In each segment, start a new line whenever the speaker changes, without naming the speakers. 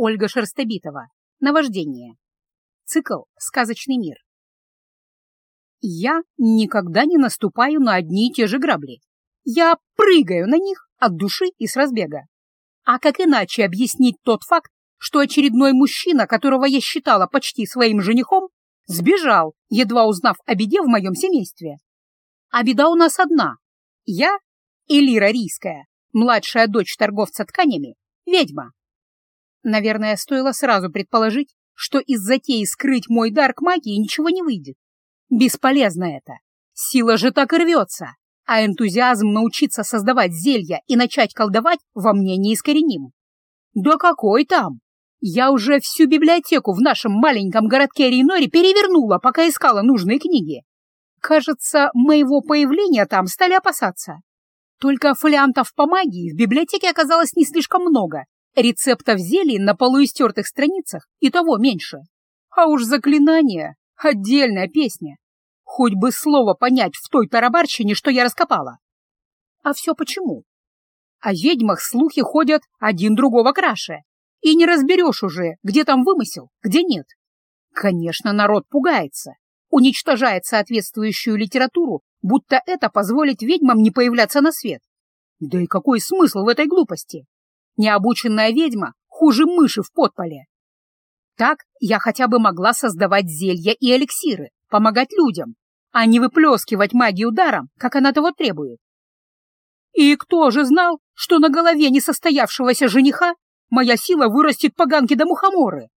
Ольга Шерстобитова. Наваждение. Цикл «Сказочный мир». Я никогда не наступаю на одни и те же грабли. Я прыгаю на них от души и с разбега. А как иначе объяснить тот факт, что очередной мужчина, которого я считала почти своим женихом, сбежал, едва узнав о беде в моем семействе? А беда у нас одна. Я, Элира Рийская, младшая дочь торговца тканями, ведьма. Наверное, стоило сразу предположить, что из затеи скрыть мой дар к магии ничего не выйдет. Бесполезно это. Сила же так и рвется, а энтузиазм научиться создавать зелья и начать колдовать во мне неискореним. Да какой там? Я уже всю библиотеку в нашем маленьком городке Рейноре перевернула, пока искала нужные книги. Кажется, моего появления там стали опасаться. Только фолиантов по магии в библиотеке оказалось не слишком много, Рецептов зелий на полуистертых страницах и того меньше. А уж заклинание — отдельная песня. Хоть бы слово понять в той тарабарщине, что я раскопала. А все почему? О ведьмах слухи ходят один другого краше. И не разберешь уже, где там вымысел, где нет. Конечно, народ пугается, уничтожает соответствующую литературу, будто это позволит ведьмам не появляться на свет. Да и какой смысл в этой глупости? Необученная ведьма хуже мыши в подполе. Так я хотя бы могла создавать зелья и эликсиры, помогать людям, а не выплескивать магию даром, как она того требует. И кто же знал, что на голове несостоявшегося жениха моя сила вырастет поганки до мухоморы,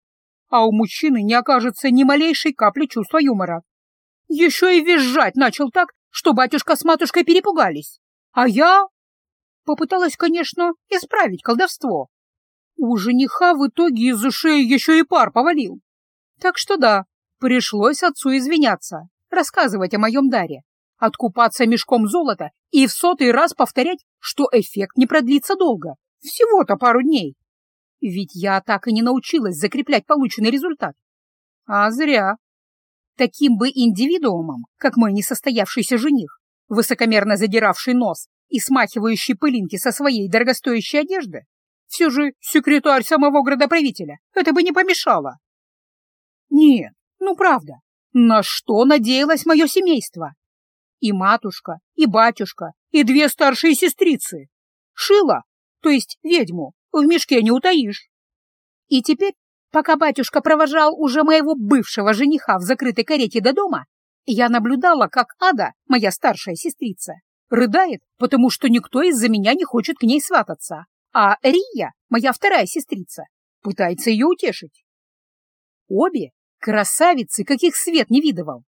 а у мужчины не окажется ни малейшей капли чувства юмора. Еще и визжать начал так, что батюшка с матушкой перепугались, а я Попыталась, конечно, исправить колдовство. У жениха в итоге из ушей еще и пар повалил. Так что да, пришлось отцу извиняться, рассказывать о моем даре, откупаться мешком золота и в сотый раз повторять, что эффект не продлится долго, всего-то пару дней. Ведь я так и не научилась закреплять полученный результат. А зря. Таким бы индивидуумом, как мой несостоявшийся жених, высокомерно задиравший нос и смахивающий пылинки со своей дорогостоящей одежды, все же секретарь самого градоправителя, это бы не помешало. Нет, ну правда, на что надеялось мое семейство? И матушка, и батюшка, и две старшие сестрицы. Шила, то есть ведьму, в мешке не утаишь. И теперь, пока батюшка провожал уже моего бывшего жениха в закрытой карете до дома, я наблюдала, как Ада, моя старшая сестрица, Рыдает, потому что никто из-за меня не хочет к ней свататься, а Рия, моя вторая сестрица, пытается ее утешить. Обе красавицы, каких свет не видывал.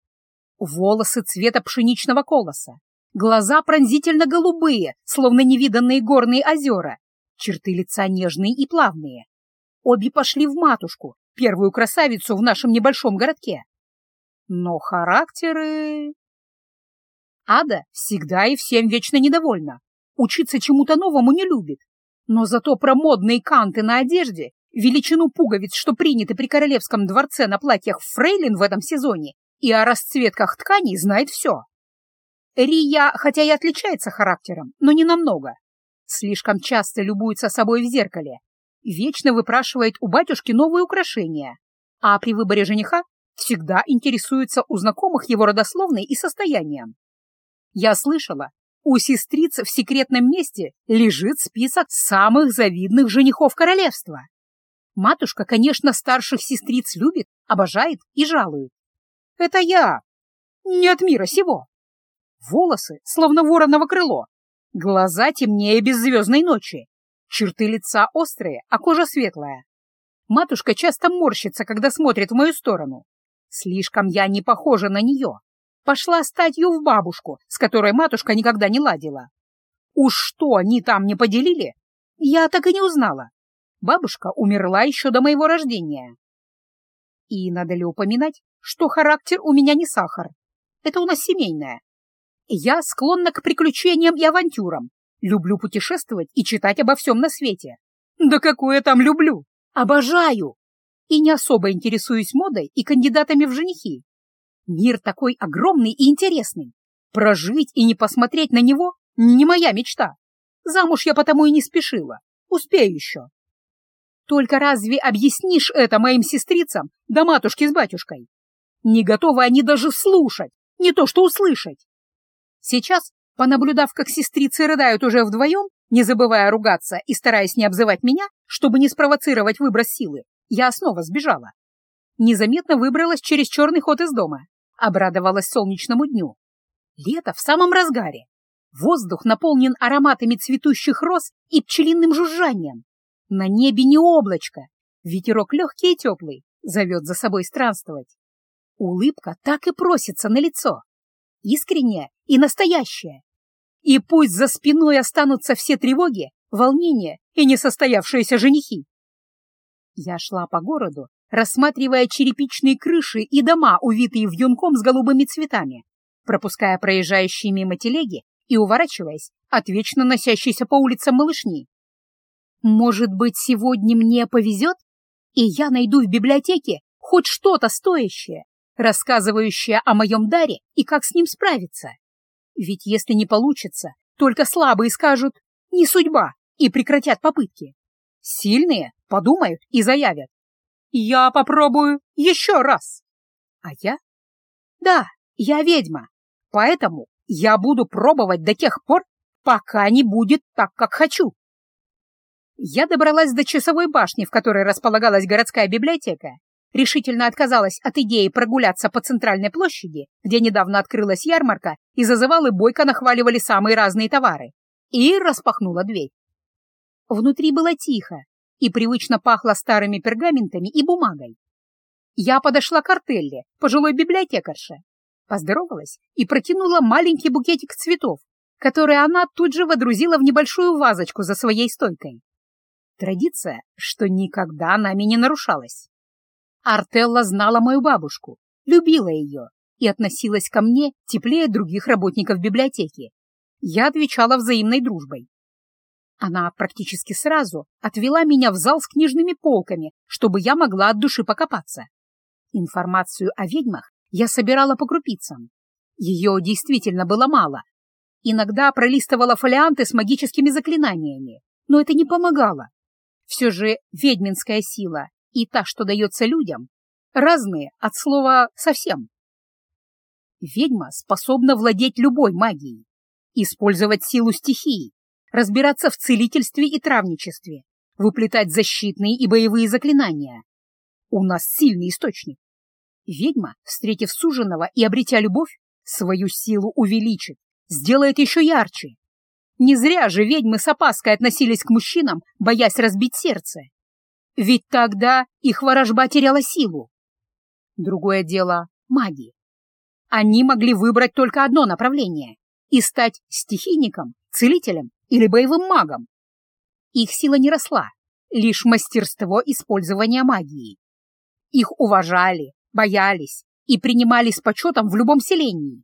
Волосы цвета пшеничного колоса, глаза пронзительно голубые, словно невиданные горные озера, черты лица нежные и плавные. Обе пошли в матушку, первую красавицу в нашем небольшом городке. Но характеры... Ада всегда и всем вечно недовольна. Учиться чему-то новому не любит. Но зато про модные канты на одежде, величину пуговиц, что приняты при королевском дворце на платьях фрейлин в этом сезоне, и о расцветках тканей знает все. Рия, хотя и отличается характером, но не намного. Слишком часто любуется собой в зеркале, вечно выпрашивает у батюшки новые украшения, а при выборе жениха всегда интересуется у знакомых его родословной и состоянием. Я слышала, у сестрицы в секретном месте лежит список самых завидных женихов королевства. Матушка, конечно, старших сестриц любит, обожает и жалует. Это я, не от мира сего. Волосы, словно вороново крыло, глаза темнее беззвездной ночи, черты лица острые, а кожа светлая. Матушка часто морщится, когда смотрит в мою сторону. Слишком я не похожа на нее пошла статью в бабушку, с которой матушка никогда не ладила. Уж что они там не поделили, я так и не узнала. Бабушка умерла еще до моего рождения. И надо ли упоминать, что характер у меня не сахар. Это у нас семейное. Я склонна к приключениям и авантюрам, люблю путешествовать и читать обо всем на свете. Да какое там люблю! Обожаю! И не особо интересуюсь модой и кандидатами в женихи. Мир такой огромный и интересный. Прожить и не посмотреть на него — не моя мечта. Замуж я потому и не спешила. Успею еще. Только разве объяснишь это моим сестрицам да матушке с батюшкой? Не готовы они даже слушать, не то что услышать. Сейчас, понаблюдав, как сестрицы рыдают уже вдвоем, не забывая ругаться и стараясь не обзывать меня, чтобы не спровоцировать выброс силы, я снова сбежала. Незаметно выбралась через черный ход из дома, обрадовалась солнечному дню. Лето в самом разгаре. Воздух наполнен ароматами цветущих роз и пчелиным жужжанием. На небе не облачко, ветерок легкий и теплый, зовет за собой странствовать. Улыбка так и просится на лицо. Искренняя и настоящая. И пусть за спиной останутся все тревоги, волнения и несостоявшиеся женихи. Я шла по городу, рассматривая черепичные крыши и дома, увитые вьюнком с голубыми цветами, пропуская проезжающие мимо телеги и уворачиваясь от вечно носящейся по улицам малышни. Может быть, сегодня мне повезет, и я найду в библиотеке хоть что-то стоящее, рассказывающее о моем даре и как с ним справиться. Ведь если не получится, только слабые скажут «не судьба» и прекратят попытки. Сильные подумают и заявят «я попробую еще раз». А я? Да, я ведьма, поэтому я буду пробовать до тех пор, пока не будет так, как хочу. Я добралась до часовой башни, в которой располагалась городская библиотека, решительно отказалась от идеи прогуляться по центральной площади, где недавно открылась ярмарка, и зазывалы бойко нахваливали самые разные товары, и распахнула дверь. Внутри было тихо и привычно пахло старыми пергаментами и бумагой. Я подошла к артелле, пожилой библиотекарше, поздоровалась и протянула маленький букетик цветов, который она тут же водрузила в небольшую вазочку за своей стойкой. Традиция, что никогда нами не нарушалась. Артелла знала мою бабушку, любила ее и относилась ко мне теплее других работников библиотеки. Я отвечала взаимной дружбой. Она практически сразу отвела меня в зал с книжными полками, чтобы я могла от души покопаться. Информацию о ведьмах я собирала по крупицам. Ее действительно было мало. Иногда пролистывала фолианты с магическими заклинаниями, но это не помогало. Все же ведьминская сила и та, что дается людям, разные от слова «совсем». Ведьма способна владеть любой магией, использовать силу стихии, разбираться в целительстве и травничестве, выплетать защитные и боевые заклинания. У нас сильный источник. Ведьма, встретив суженого и обретя любовь, свою силу увеличит, сделает еще ярче, не зря же ведьмы с опаской относились к мужчинам, боясь разбить сердце. Ведь тогда их ворожба теряла силу. Другое дело — маги. Они могли выбрать только одно направление и стать стихийником, целителем или боевым магом. Их сила не росла, лишь мастерство использования магии. Их уважали, боялись и принимали с почетом в любом селении.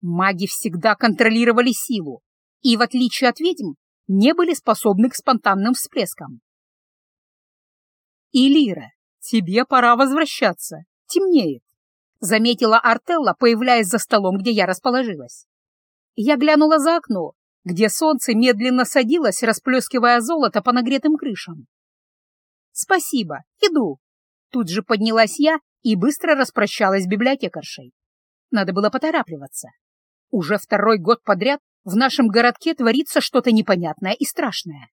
Маги всегда контролировали силу, и, в отличие от ведьм, не были способны к спонтанным всплескам. «Илира, тебе пора возвращаться, темнеет», — заметила Артелла, появляясь за столом, где я расположилась. Я глянула за окно, где солнце медленно садилось, расплескивая золото по нагретым крышам. «Спасибо, иду», — тут же поднялась я и быстро распрощалась с библиотекаршей. Надо было поторапливаться. Уже второй год подряд в нашем городке творится что-то непонятное и страшное.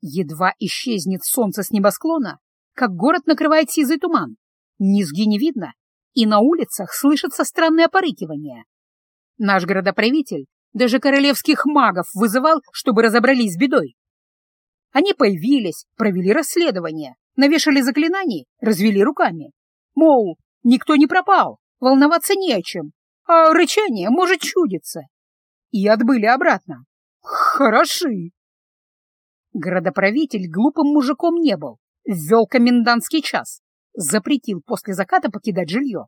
Едва исчезнет солнце с небосклона, как город накрывает сизый туман. Низги не видно, и на улицах слышится странное порыкивание. Наш городоправитель даже королевских магов вызывал, чтобы разобрались с бедой. Они появились, провели расследование, навешали заклинаний, развели руками. Мол, никто не пропал, волноваться не о чем, а рычание может чудиться и отбыли обратно. Хороши. Городоправитель глупым мужиком не был, ввел комендантский час, запретил после заката покидать жилье.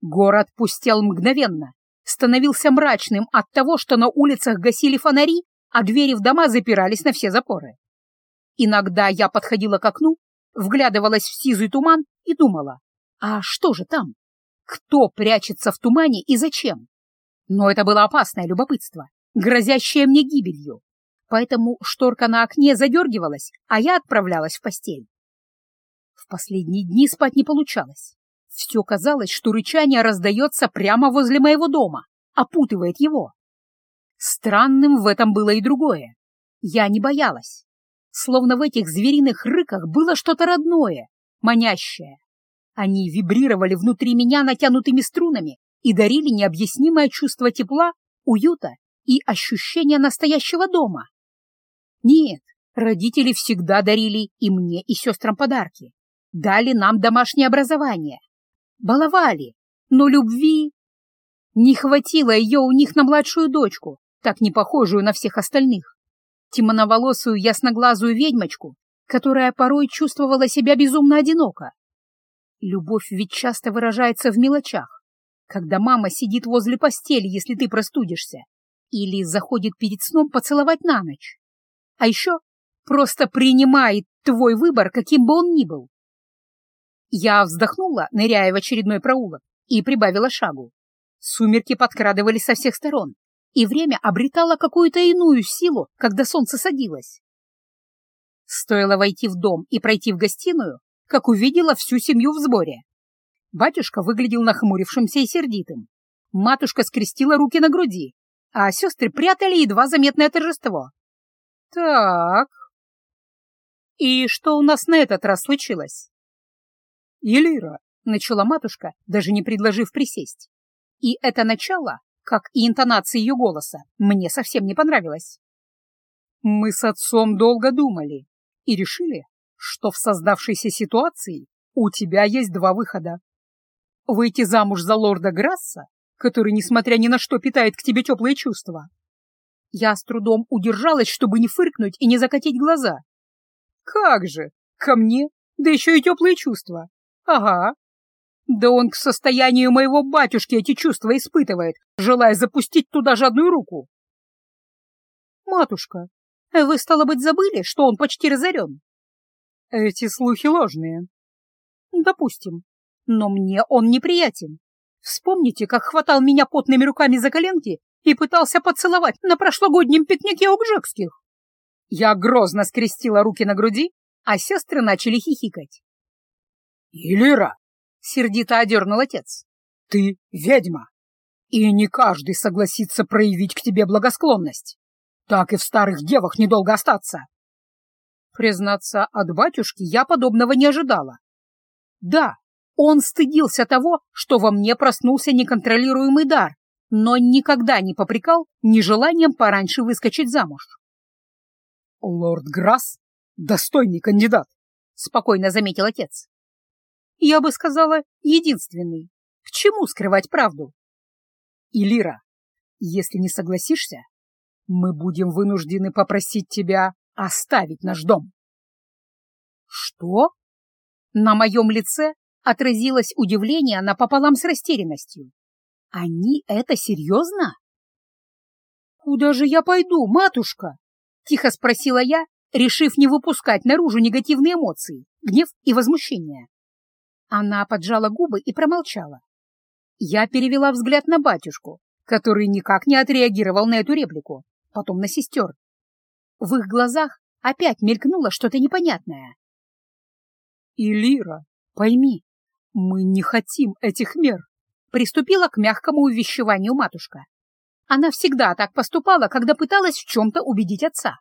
Город пустел мгновенно, становился мрачным от того, что на улицах гасили фонари, а двери в дома запирались на все запоры. Иногда я подходила к окну, вглядывалась в сизый туман и думала, а что же там? Кто прячется в тумане и зачем? Но это было опасное любопытство, грозящее мне гибелью. Поэтому шторка на окне задергивалась, а я отправлялась в постель. В последние дни спать не получалось. Все казалось, что рычание раздается прямо возле моего дома, опутывает его. Странным в этом было и другое. Я не боялась. Словно в этих звериных рыках было что-то родное, манящее. Они вибрировали внутри меня натянутыми струнами и дарили необъяснимое чувство тепла, уюта и ощущения настоящего дома. Нет, родители всегда дарили и мне, и сестрам подарки. Дали нам домашнее образование. Баловали, но любви... Не хватило ее у них на младшую дочку, так не похожую на всех остальных. Темноволосую ясноглазую ведьмочку, которая порой чувствовала себя безумно одиноко. Любовь ведь часто выражается в мелочах, когда мама сидит возле постели, если ты простудишься, или заходит перед сном поцеловать на ночь. А еще просто принимает твой выбор, каким бы он ни был. Я вздохнула, ныряя в очередной проулок, и прибавила шагу. Сумерки подкрадывали со всех сторон, и время обретало какую-то иную силу, когда солнце садилось. Стоило войти в дом и пройти в гостиную, как увидела всю семью в сборе. Батюшка выглядел нахмурившимся и сердитым. Матушка скрестила руки на груди, а сестры прятали едва заметное торжество. «Так, и что у нас на этот раз случилось?» «Елира», — начала матушка, даже не предложив присесть. И это начало, как и интонация ее голоса, мне совсем не понравилось. Мы с отцом долго думали и решили, что в создавшейся ситуации у тебя есть два выхода. Выйти замуж за лорда Грасса, который, несмотря ни на что, питает к тебе теплые чувства. Я с трудом удержалась, чтобы не фыркнуть и не закатить глаза. Как же, ко мне, да еще и теплые чувства. Ага. Да он к состоянию моего батюшки эти чувства испытывает, желая запустить туда жадную руку. Матушка, вы, стало быть, забыли, что он почти разорен? Эти слухи ложные. Допустим. Но мне он неприятен. Вспомните, как хватал меня потными руками за коленки и пытался поцеловать на прошлогоднем пикнике у Бжекских. Я грозно скрестила руки на груди, а сестры начали хихикать. «Илира!» — сердито одернул отец. «Ты ведьма, и не каждый согласится проявить к тебе благосклонность. Так и в старых девах недолго остаться». Признаться, от батюшки я подобного не ожидала. Да, он стыдился того, что во мне проснулся неконтролируемый дар, но никогда не попрекал нежеланием пораньше выскочить замуж. «Лорд Грасс — достойный кандидат», — спокойно заметил отец. Я бы сказала, единственный. К чему скрывать правду? И Лира, если не согласишься, мы будем вынуждены попросить тебя оставить наш дом. Что? На моем лице отразилось удивление напополам с растерянностью. Они это серьезно? Куда же я пойду, матушка? Тихо спросила я, решив не выпускать наружу негативные эмоции, гнев и возмущение. Она поджала губы и промолчала. Я перевела взгляд на батюшку, который никак не отреагировал на эту реплику, потом на сестер. В их глазах опять мелькнуло что-то непонятное. «Илира, пойми, мы не хотим этих мер», — приступила к мягкому увещеванию матушка. Она всегда так поступала, когда пыталась в чем-то убедить отца.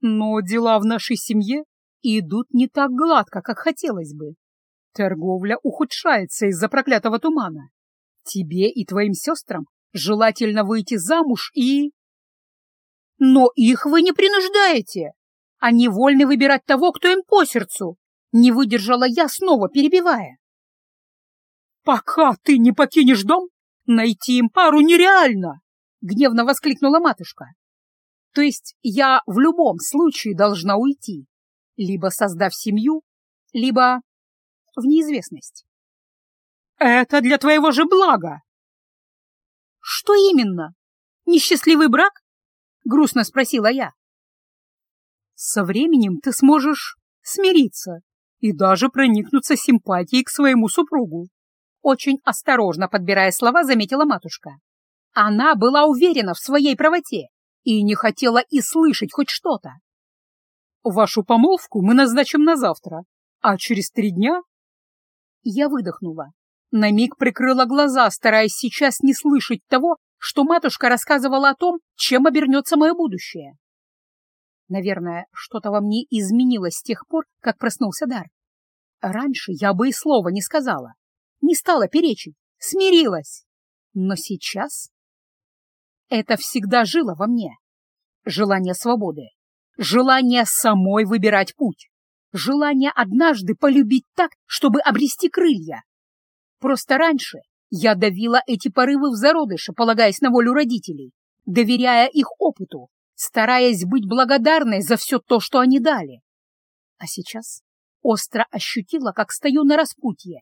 «Но дела в нашей семье идут не так гладко, как хотелось бы. Торговля ухудшается из-за проклятого тумана. Тебе и твоим сестрам желательно выйти замуж и... Но их вы не принуждаете. Они вольны выбирать того, кто им по сердцу. Не выдержала я, снова перебивая. Пока ты не покинешь дом, найти им пару нереально, гневно воскликнула матушка. То есть я в любом случае должна уйти, либо создав семью, либо в неизвестность. «Это для твоего же блага!» «Что именно? Несчастливый брак?» — грустно спросила я. «Со временем ты сможешь смириться и даже проникнуться симпатией к своему супругу», очень осторожно подбирая слова, заметила матушка. Она была уверена в своей правоте и не хотела и слышать хоть что-то. «Вашу помолвку мы назначим на завтра, А через три дня? Я выдохнула. На миг прикрыла глаза, стараясь сейчас не слышать того, что матушка рассказывала о том, чем обернется мое будущее. Наверное, что-то во мне изменилось с тех пор, как проснулся дар. Раньше я бы и слова не сказала, не стала перечить, смирилась. Но сейчас это всегда жило во мне. Желание свободы, желание самой выбирать путь, желание однажды полюбить так, чтобы обрести крылья. Просто раньше я давила эти порывы в зародыше, полагаясь на волю родителей, доверяя их опыту, стараясь быть благодарной за все то, что они дали. А сейчас остро ощутила, как стою на распутье.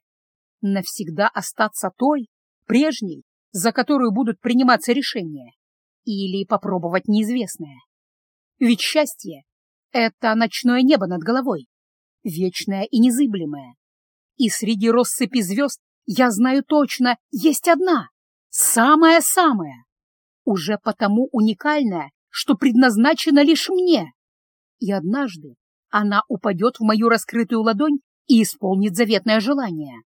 Навсегда остаться той, прежней, за которую будут приниматься решения, или попробовать неизвестное. Ведь счастье — это ночное небо над головой, вечное и незыблемое. И среди россыпи звезд я знаю точно, есть одна, самая-самая, уже потому уникальная, что предназначена лишь мне. И однажды она упадет в мою раскрытую ладонь и исполнит заветное желание.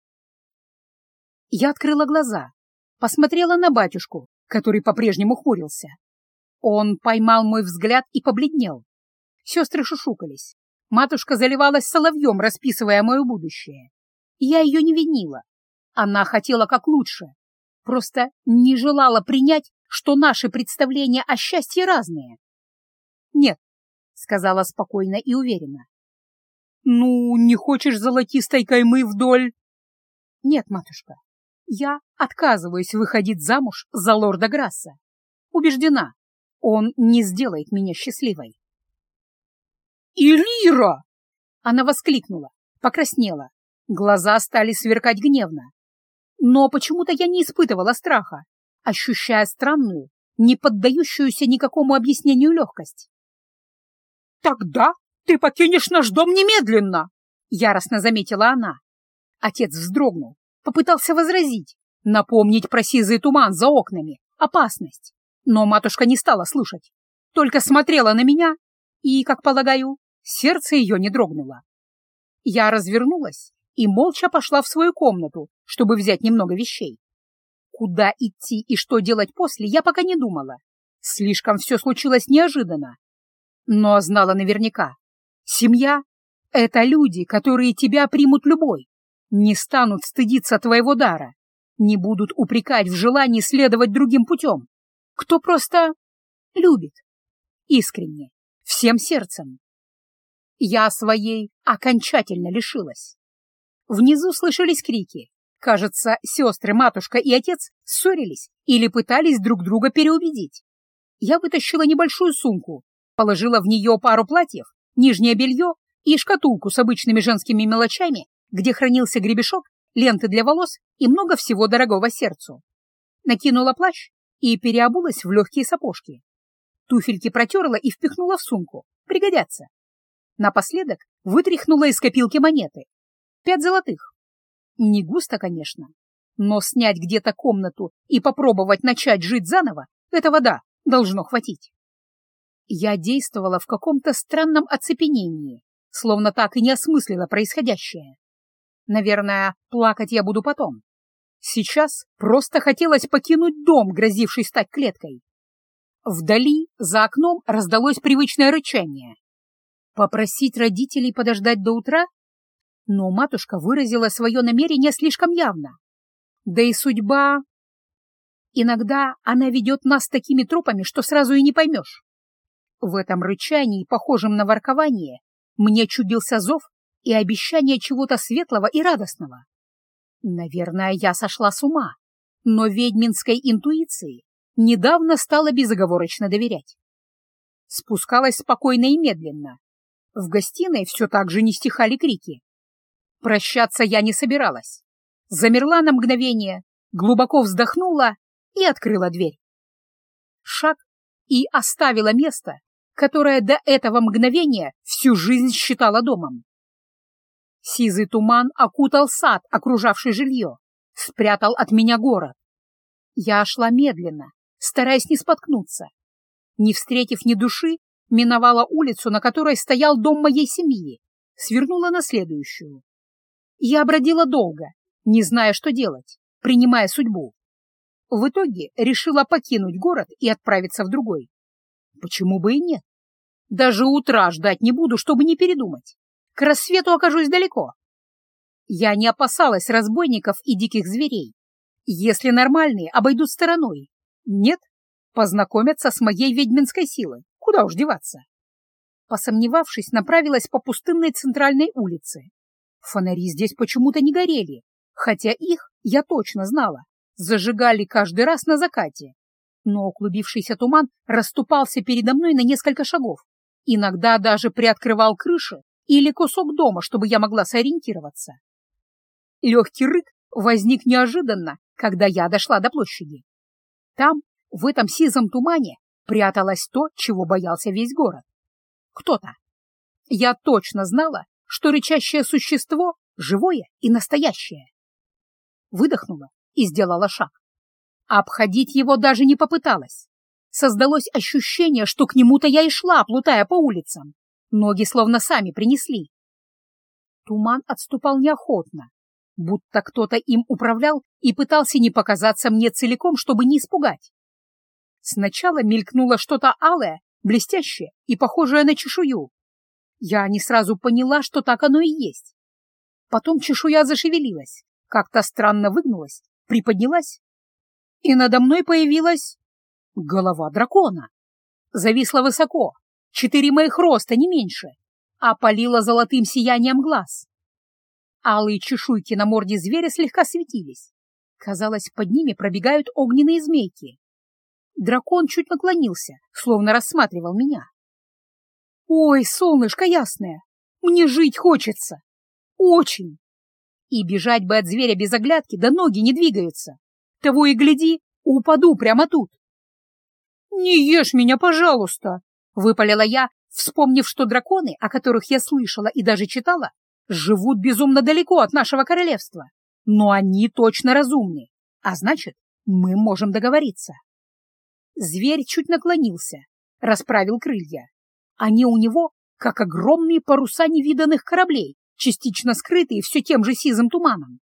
Я открыла глаза, посмотрела на батюшку, который по-прежнему хмурился. Он поймал мой взгляд и побледнел. Сестры шушукались. Матушка заливалась соловьем, расписывая мое будущее. Я ее не винила. Она хотела как лучше, просто не желала принять, что наши представления о счастье разные. «Нет», — сказала спокойно и уверенно. «Ну, не хочешь золотистой каймы вдоль?» «Нет, матушка, я отказываюсь выходить замуж за лорда Грасса. Убеждена, он не сделает меня счастливой». «Ирира!» Она воскликнула, покраснела, глаза стали сверкать гневно. Но почему-то я не испытывала страха, ощущая странную, не поддающуюся никакому объяснению легкость. «Тогда ты покинешь наш дом немедленно!» — яростно заметила она. Отец вздрогнул, попытался возразить, напомнить про сизый туман за окнами, опасность. Но матушка не стала слушать, только смотрела на меня, и, как полагаю, сердце ее не дрогнуло. Я развернулась и молча пошла в свою комнату, чтобы взять немного вещей. Куда идти и что делать после, я пока не думала. Слишком все случилось неожиданно. Но знала наверняка. Семья — это люди, которые тебя примут любой, не станут стыдиться твоего дара, не будут упрекать в желании следовать другим путем. Кто просто любит. Искренне, всем сердцем. Я своей окончательно лишилась. Внизу слышались крики. Кажется, сестры, матушка и отец ссорились или пытались друг друга переубедить. Я вытащила небольшую сумку, положила в нее пару платьев, нижнее белье и шкатулку с обычными женскими мелочами, где хранился гребешок, ленты для волос и много всего дорогого сердцу. Накинула плащ и переобулась в легкие сапожки. Туфельки протерла и впихнула в сумку. Пригодятся. Напоследок вытряхнула из копилки монеты, Пять золотых. Не густо, конечно, но снять где-то комнату и попробовать начать жить заново — этого да, должно хватить. Я действовала в каком-то странном оцепенении, словно так и не осмыслила происходящее. Наверное, плакать я буду потом. Сейчас просто хотелось покинуть дом, грозивший стать клеткой. Вдали, за окном, раздалось привычное рычание. Попросить родителей подождать до утра но матушка выразила свое намерение слишком явно. Да и судьба... Иногда она ведет нас такими тропами, что сразу и не поймешь. В этом рычании, похожем на воркование, мне чудился зов и обещание чего-то светлого и радостного. Наверное, я сошла с ума, но ведьминской интуиции недавно стала безоговорочно доверять. Спускалась спокойно и медленно. В гостиной все так же не стихали крики. Прощаться я не собиралась. Замерла на мгновение, глубоко вздохнула и открыла дверь. Шаг и оставила место, которое до этого мгновения всю жизнь считала домом. Сизый туман окутал сад, окружавший жилье, спрятал от меня город. Я шла медленно, стараясь не споткнуться. Не встретив ни души, миновала улицу, на которой стоял дом моей семьи, свернула на следующую. Я бродила долго, не зная, что делать, принимая судьбу. В итоге решила покинуть город и отправиться в другой. Почему бы и нет? Даже утра ждать не буду, чтобы не передумать. К рассвету окажусь далеко. Я не опасалась разбойников и диких зверей. Если нормальные, обойдут стороной. Нет, познакомятся с моей ведьминской силой. Куда уж деваться? Посомневавшись, направилась по пустынной центральной улице. Фонари здесь почему-то не горели, хотя их, я точно знала, зажигали каждый раз на закате. Но клубившийся туман расступался передо мной на несколько шагов, иногда даже приоткрывал крыши или кусок дома, чтобы я могла сориентироваться. Легкий рык возник неожиданно, когда я дошла до площади. Там, в этом сизом тумане, пряталось то, чего боялся весь город кто-то. Я точно знала, что рычащее существо живое и настоящее. Выдохнула и сделала шаг. Обходить его даже не попыталась. Создалось ощущение, что к нему-то я и шла, плутая по улицам. Ноги словно сами принесли. Туман отступал неохотно, будто кто-то им управлял и пытался не показаться мне целиком, чтобы не испугать. Сначала мелькнуло что-то алое блестящее и похожее на чешую. Я не сразу поняла, что так оно и есть. Потом чешуя зашевелилась, как-то странно выгнулась, приподнялась, и надо мной появилась голова дракона. Зависла высоко, четыре моих роста, не меньше, опалила золотым сиянием глаз. Алые чешуйки на морде зверя слегка светились. Казалось, под ними пробегают огненные змейки. Дракон чуть наклонился, словно рассматривал меня. «Ой, солнышко ясное, мне жить хочется! Очень!» И бежать бы от зверя без оглядки, да ноги не двигаются. Того и гляди, упаду прямо тут. «Не ешь меня, пожалуйста!» — выпалила я, вспомнив, что драконы, о которых я слышала и даже читала, живут безумно далеко от нашего королевства. Но они точно разумны, а значит, мы можем договориться. Зверь чуть наклонился, расправил крылья. Они у него, как огромные паруса невиданных кораблей, частично скрытые все тем же сизым туманом.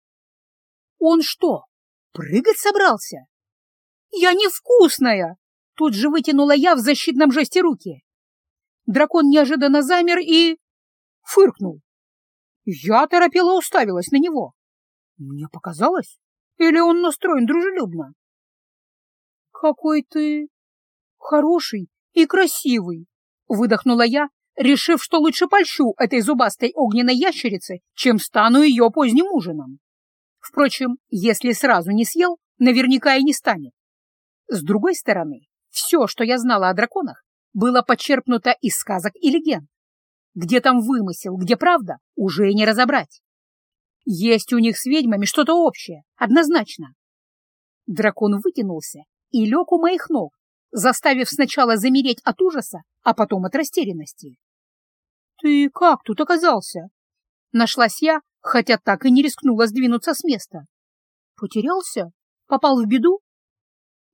Он что, прыгать собрался? Я невкусная! Тут же вытянула я в защитном жесте руки. Дракон неожиданно замер и... фыркнул. Я торопела уставилась на него. Мне показалось, или он настроен дружелюбно? «Какой ты хороший и красивый!» — выдохнула я, решив, что лучше польщу этой зубастой огненной ящерицы, чем стану ее поздним ужином. Впрочем, если сразу не съел, наверняка и не станет. С другой стороны, все, что я знала о драконах, было подчерпнуто из сказок и легенд. Где там вымысел, где правда, уже и не разобрать. Есть у них с ведьмами что-то общее, однозначно. Дракон вытянулся и лег у моих ног, заставив сначала замереть от ужаса, а потом от растерянности. «Ты как тут оказался?» Нашлась я, хотя так и не рискнула сдвинуться с места. «Потерялся? Попал в беду?»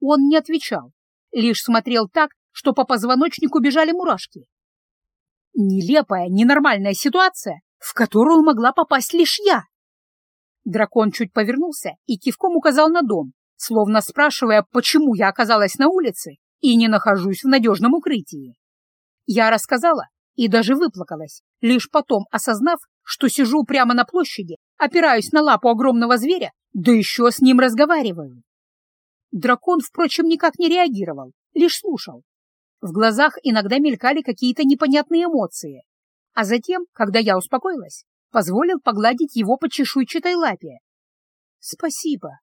Он не отвечал, лишь смотрел так, что по позвоночнику бежали мурашки. Нелепая, ненормальная ситуация, в которую могла попасть лишь я. Дракон чуть повернулся и кивком указал на дом, словно спрашивая, почему я оказалась на улице и не нахожусь в надежном укрытии. Я рассказала и даже выплакалась, лишь потом осознав, что сижу прямо на площади, опираюсь на лапу огромного зверя, да еще с ним разговариваю. Дракон, впрочем, никак не реагировал, лишь слушал. В глазах иногда мелькали какие-то непонятные эмоции, а затем, когда я успокоилась, позволил погладить его по чешуйчатой лапе. «Спасибо.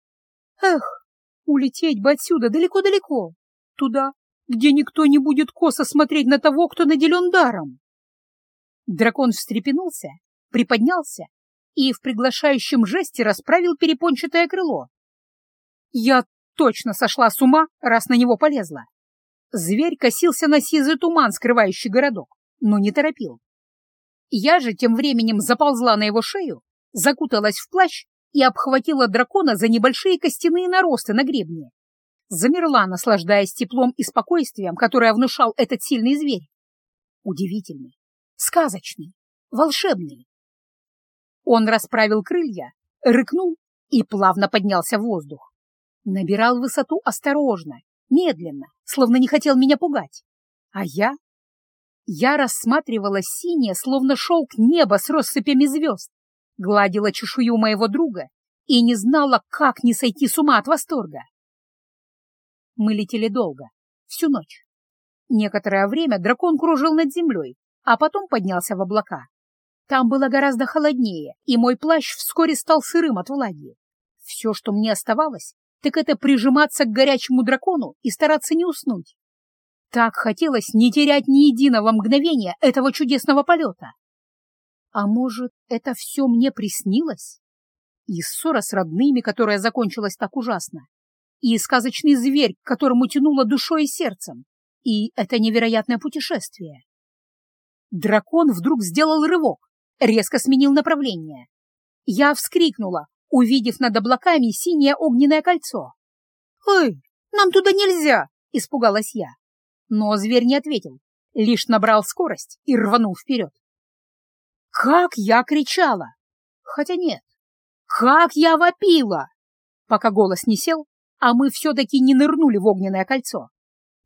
Эх, Улететь бы отсюда далеко-далеко, туда, где никто не будет косо смотреть на того, кто наделен даром. Дракон встрепенулся, приподнялся и в приглашающем жесте расправил перепончатое крыло. Я точно сошла с ума, раз на него полезла. Зверь косился на сизый туман, скрывающий городок, но не торопил. Я же тем временем заползла на его шею, закуталась в плащ и обхватила дракона за небольшие костяные наросты на гребне. Замерла, наслаждаясь теплом и спокойствием, которое внушал этот сильный зверь. Удивительный, сказочный, волшебный. Он расправил крылья, рыкнул и плавно поднялся в воздух. Набирал высоту осторожно, медленно, словно не хотел меня пугать. А я? Я рассматривала синее, словно шелк неба с россыпями звезд, гладила чешую моего друга и не знала, как не сойти с ума от восторга. Мы летели долго, всю ночь. Некоторое время дракон кружил над землей, а потом поднялся в облака. Там было гораздо холоднее, и мой плащ вскоре стал сырым от влаги. Все, что мне оставалось, так это прижиматься к горячему дракону и стараться не уснуть. Так хотелось не терять ни единого мгновения этого чудесного полета. А может, это все мне приснилось? И ссора с родными, которая закончилась так ужасно, и сказочный зверь, к которому тянуло душой и сердцем, и это невероятное путешествие. Дракон вдруг сделал рывок, резко сменил направление. Я вскрикнула, увидев над облаками синее огненное кольцо. «Эй, нам туда нельзя!» — испугалась я. Но зверь не ответил, лишь набрал скорость и рванул вперед. Как я кричала! Хотя нет, как я вопила! Пока голос не сел, а мы все-таки не нырнули в огненное кольцо.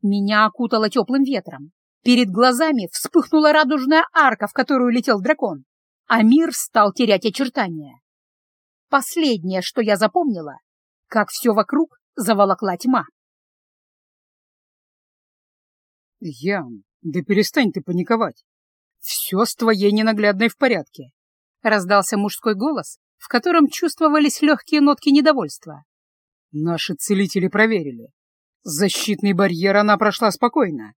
Меня окутало теплым ветром. Перед глазами вспыхнула радужная арка, в которую летел дракон, а мир стал терять очертания. Последнее, что я запомнила, как все вокруг заволокла тьма.
Ян, да перестань ты паниковать. Все с твоей ненаглядной в порядке. Раздался мужской голос, в котором чувствовались легкие нотки недовольства. Наши целители проверили. Защитный барьер она прошла спокойно.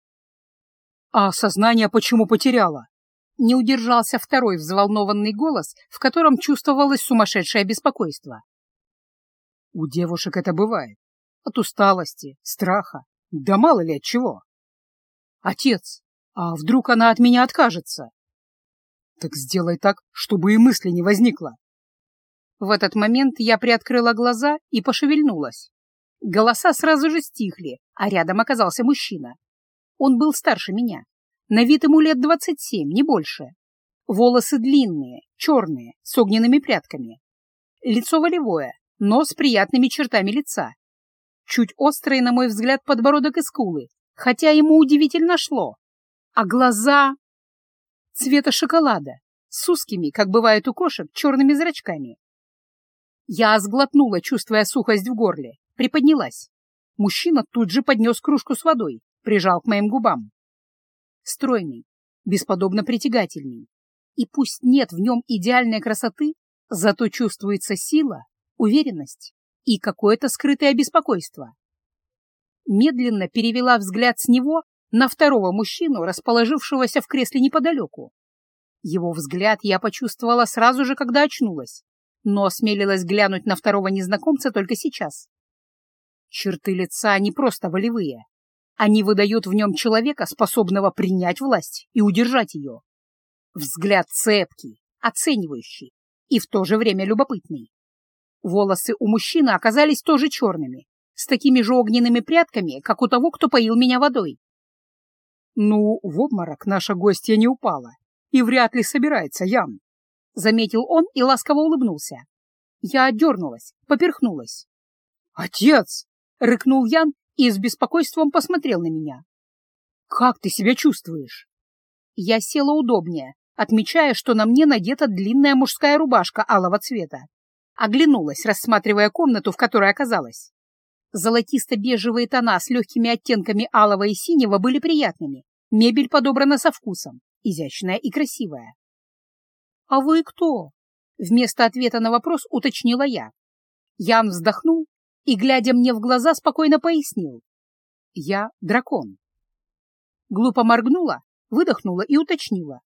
А сознание почему потеряла? Не удержался второй взволнованный голос, в котором чувствовалось сумасшедшее беспокойство. У девушек это бывает. От усталости, страха, да мало ли от чего. Отец, а вдруг она от меня откажется? Так сделай так, чтобы и мысли не возникло. В этот момент я приоткрыла глаза и пошевельнулась. Голоса сразу же стихли, а рядом оказался мужчина. Он был старше меня. На вид ему лет двадцать семь, не больше. Волосы длинные, черные, с огненными прядками. Лицо волевое, но с приятными чертами лица. Чуть острый, на мой взгляд, подбородок и скулы, хотя ему удивительно шло. А глаза... цвета шоколада, с узкими, как бывает у кошек, черными зрачками. Я сглотнула, чувствуя сухость в горле, приподнялась. Мужчина тут же поднес кружку с водой, прижал к моим губам. Стройный, бесподобно притягательный. И пусть нет в нем идеальной красоты, зато чувствуется сила, уверенность и какое-то скрытое беспокойство. Медленно перевела взгляд с него на второго мужчину, расположившегося в кресле неподалеку. Его взгляд я почувствовала сразу же, когда очнулась но осмелилась глянуть на второго незнакомца только сейчас. Черты лица не просто волевые. Они выдают в нем человека, способного принять власть и удержать ее. Взгляд цепкий, оценивающий и в то же время любопытный. Волосы у мужчины оказались тоже черными, с такими же огненными прядками, как у того, кто поил меня водой. Ну, в обморок наша гостья не упала и вряд ли собирается, Ян заметил он и ласково улыбнулся. Я отдернулась, поперхнулась. «Отец!» — рыкнул Ян и с беспокойством посмотрел на меня. «Как ты себя чувствуешь?» Я села удобнее, отмечая, что на мне надета длинная мужская рубашка алого цвета. Оглянулась, рассматривая комнату, в которой оказалась. Золотисто-бежевые тона с легкими оттенками алого и синего были приятными. Мебель подобрана со вкусом, изящная и красивая. «А вы кто?» Вместо ответа на вопрос уточнила я. Ян вздохнул и, глядя мне в глаза, спокойно пояснил. «Я дракон». Глупо моргнула, выдохнула и уточнила.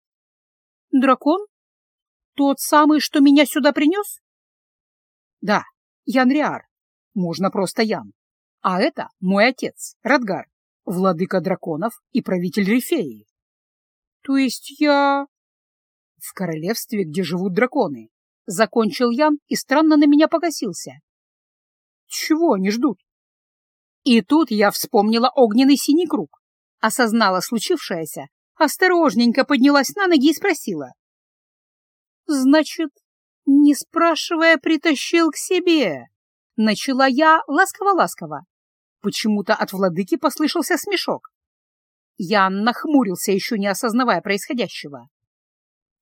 «Дракон? Тот самый, что меня сюда принес?» «Да, Ян Риар. Можно просто Ян. А это мой отец, Радгар, владыка драконов и правитель Рифеи». «То есть я...» в королевстве, где живут драконы. Закончил Ян и странно на меня покосился. Чего они ждут? И тут я вспомнила огненный синий круг, осознала случившееся, осторожненько поднялась на ноги и спросила.
Значит, не спрашивая, притащил к себе. Начала я ласково-ласково. Почему-то от владыки послышался смешок. Ян нахмурился, еще не осознавая происходящего.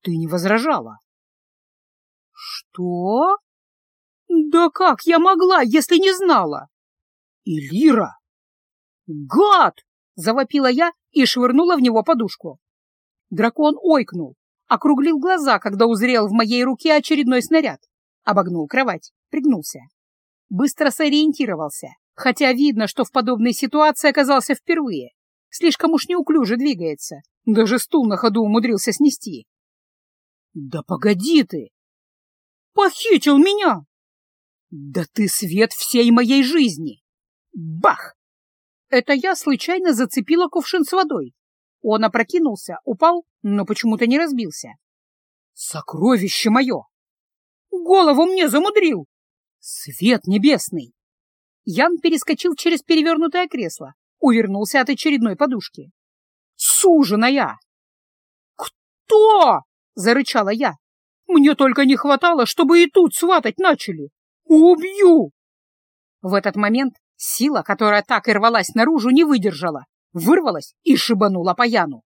Ты не возражала. Что? Да как я могла, если не знала? И Лира? Гад! Завопила я и швырнула в него подушку. Дракон ойкнул, округлил глаза, когда узрел в моей руке очередной снаряд, обогнул кровать, пригнулся. Быстро сориентировался, хотя видно, что в подобной ситуации оказался впервые. Слишком уж неуклюже двигается, даже стул на ходу умудрился снести. «Да погоди ты!» «Похитил меня!» «Да ты свет всей моей жизни!» Бах! Это я случайно зацепила кувшин с водой. Он опрокинулся, упал, но почему-то не разбился. Сокровище мое! Голову мне замудрил! Свет небесный! Ян перескочил через перевернутое кресло, увернулся от очередной подушки. Суженая! Кто? — зарычала я. «Мне только не хватало, чтобы и тут сватать начали! Убью!» В этот момент сила, которая так и рвалась наружу, не выдержала, вырвалась и шибанула по Яну.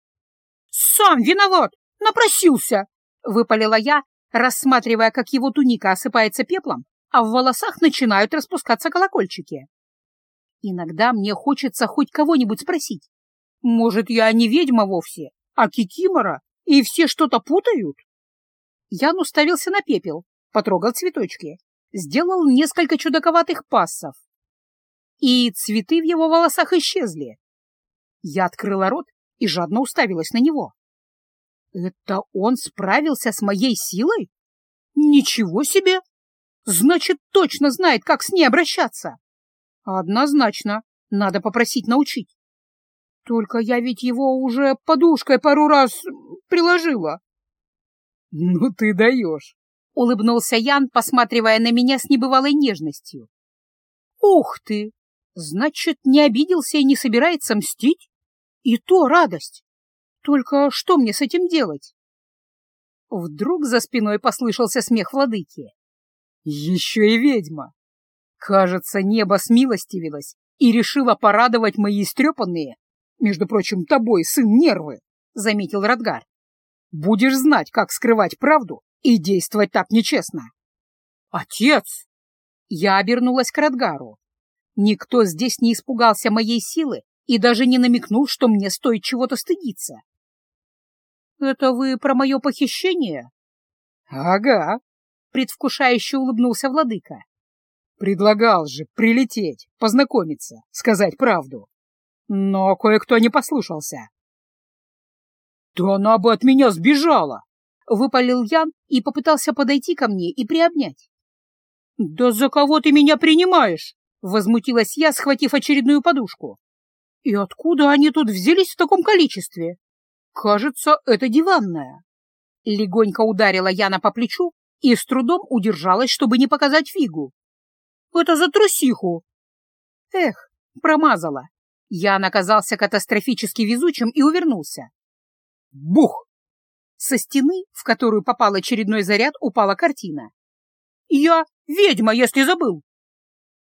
«Сам виноват! Напросился!» — выпалила я, рассматривая, как его туника осыпается пеплом, а в волосах начинают распускаться колокольчики. Иногда мне хочется хоть кого-нибудь спросить. Может, я не ведьма вовсе, а кикимора, и все что-то путают? Ян уставился на пепел, потрогал цветочки, сделал несколько чудаковатых пассов. И цветы в его волосах исчезли. Я открыла рот и жадно уставилась на него. Это он справился с моей силой? Ничего себе! Значит, точно знает, как с ней обращаться. Однозначно, надо попросить научить. Только я ведь его уже подушкой пару раз приложила. — Ну ты даешь! — улыбнулся Ян, посматривая на меня с небывалой нежностью. — Ух ты! Значит, не обиделся и не собирается мстить? И то радость! Только что мне с этим делать? Вдруг за спиной послышался смех владыки. — Еще и ведьма! Кажется, небо смилостивилось и решило порадовать мои истрепанные между прочим, тобой, сын, нервы, — заметил Радгар. Будешь знать, как скрывать правду и действовать так нечестно. Отец! Я обернулась к Радгару. Никто здесь не испугался моей силы и даже не намекнул, что мне стоит чего-то стыдиться. «Это вы про мое похищение?» «Ага», — предвкушающе улыбнулся владыка. «Предлагал же прилететь, познакомиться, сказать правду. Но кое-кто не послушался. «Да она бы от меня сбежала!» — выпалил Ян и попытался подойти ко мне и приобнять. «Да за кого ты меня принимаешь?» — возмутилась я, схватив очередную подушку. «И откуда они тут взялись в таком количестве? Кажется, это диванная». Легонько ударила Яна по плечу и с трудом удержалась, чтобы не показать фигу. «Это за трусиху!» Эх, промазала. Ян оказался катастрофически везучим и увернулся. Бух! Со стены, в которую попал очередной заряд, упала картина. «Я ведьма, если забыл!»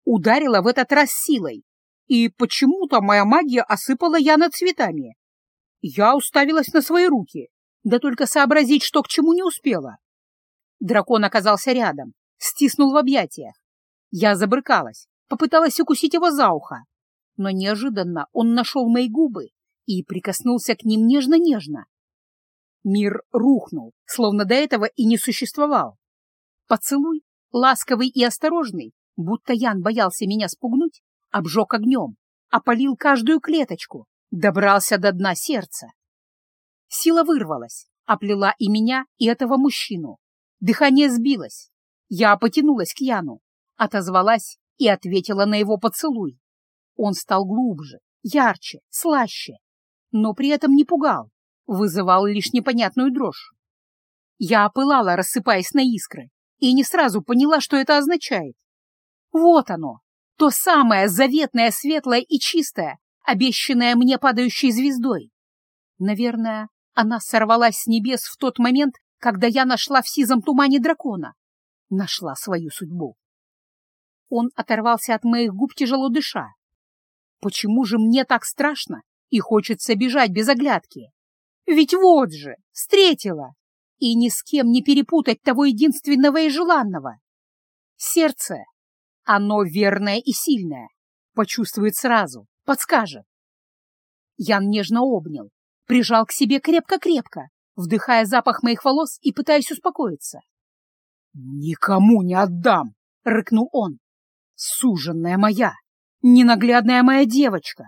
Ударила в этот раз силой, и почему-то моя магия осыпала Яна цветами. Я уставилась на свои руки, да только сообразить, что к чему не успела. Дракон оказался рядом, стиснул в объятиях. Я забрыкалась, попыталась укусить его за ухо, но неожиданно он нашел мои губы и прикоснулся к ним нежно-нежно. Мир рухнул, словно до этого и не существовал. Поцелуй, ласковый и осторожный, будто Ян боялся меня спугнуть, обжег огнем, опалил каждую клеточку, добрался до дна сердца. Сила вырвалась, оплела и меня, и этого мужчину. Дыхание сбилось. Я потянулась к Яну, отозвалась и ответила на его поцелуй. Он стал глубже, ярче, слаще, но при этом не пугал, вызывал лишь непонятную дрожь. Я опылала, рассыпаясь на искры, и не сразу поняла, что это означает. Вот оно, то самое заветное, светлое и чистое, обещанное мне падающей звездой. Наверное, она сорвалась с небес в тот момент, когда я нашла в сизом тумане дракона. Нашла свою судьбу. Он оторвался от моих губ, тяжело дыша. Почему же мне так страшно и хочется бежать без оглядки? Ведь вот же, встретила, и ни с кем не перепутать того единственного и желанного. Сердце, оно верное и сильное, почувствует сразу, подскажет. Ян нежно обнял, прижал к себе крепко-крепко, вдыхая запах моих волос и пытаясь успокоиться.
«Никому не отдам!» — рыкнул он. «Суженная моя, ненаглядная моя девочка!»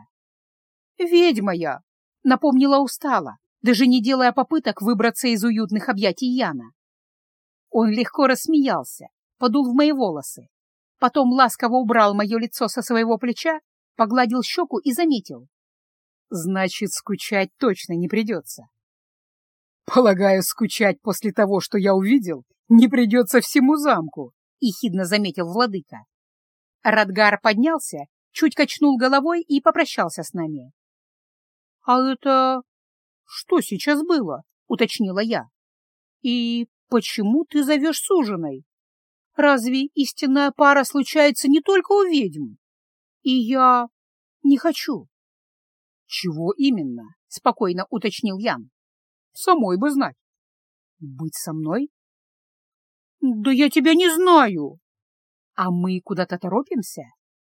«Ведьма я!» — напомнила устало, даже не делая попыток выбраться из уютных объятий Яна. Он легко рассмеялся, подул в мои волосы, потом ласково убрал мое лицо со своего плеча, погладил щеку и заметил. «Значит, скучать точно не придется».
«Полагаю, скучать после того, что я увидел, не придется всему замку», —
ехидно заметил владыка. Радгар поднялся, чуть качнул головой и попрощался с нами. — А это что сейчас было? — уточнила я. — И почему ты зовешь суженой? Разве истинная пара случается не только у ведьм? И я не хочу.
— Чего именно? — спокойно уточнил Ян.
— Самой бы знать.
— Быть со мной?
— Да я тебя не знаю.
— А мы куда-то торопимся?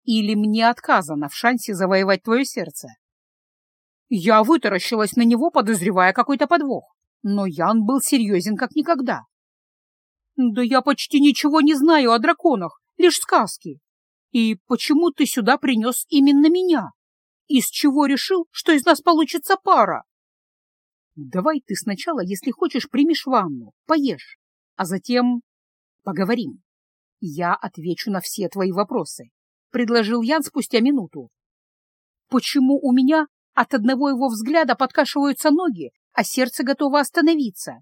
Или мне отказано в шансе завоевать твое сердце?
Я вытаращилась на него, подозревая какой-то подвох, но Ян был серьезен как никогда. «Да я почти ничего не знаю о драконах, лишь сказки. И почему ты сюда принес именно меня? Из чего решил, что из нас получится пара?»
«Давай ты сначала, если хочешь, примешь ванну, поешь, а затем поговорим. Я отвечу на все твои вопросы», — предложил Ян спустя минуту.
«Почему у меня от одного его взгляда подкашиваются ноги, а сердце готово остановиться.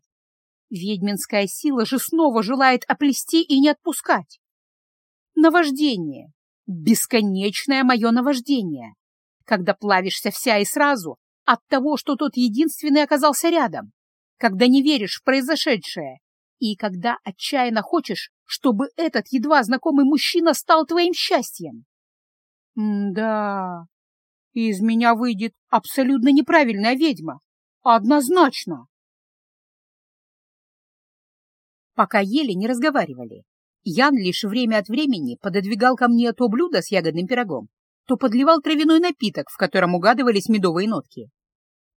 Ведьминская сила же снова желает оплести и не отпускать. Наваждение. Бесконечное мое наваждение. Когда плавишься вся и сразу от того, что тот единственный оказался рядом. Когда не веришь в произошедшее. И когда отчаянно хочешь, чтобы этот едва знакомый мужчина стал твоим счастьем. М да, из меня выйдет абсолютно неправильная ведьма. Однозначно. Пока ели, не разговаривали. Ян лишь время от времени пододвигал ко мне то блюдо с ягодным пирогом, то подливал травяной напиток, в котором угадывались медовые нотки.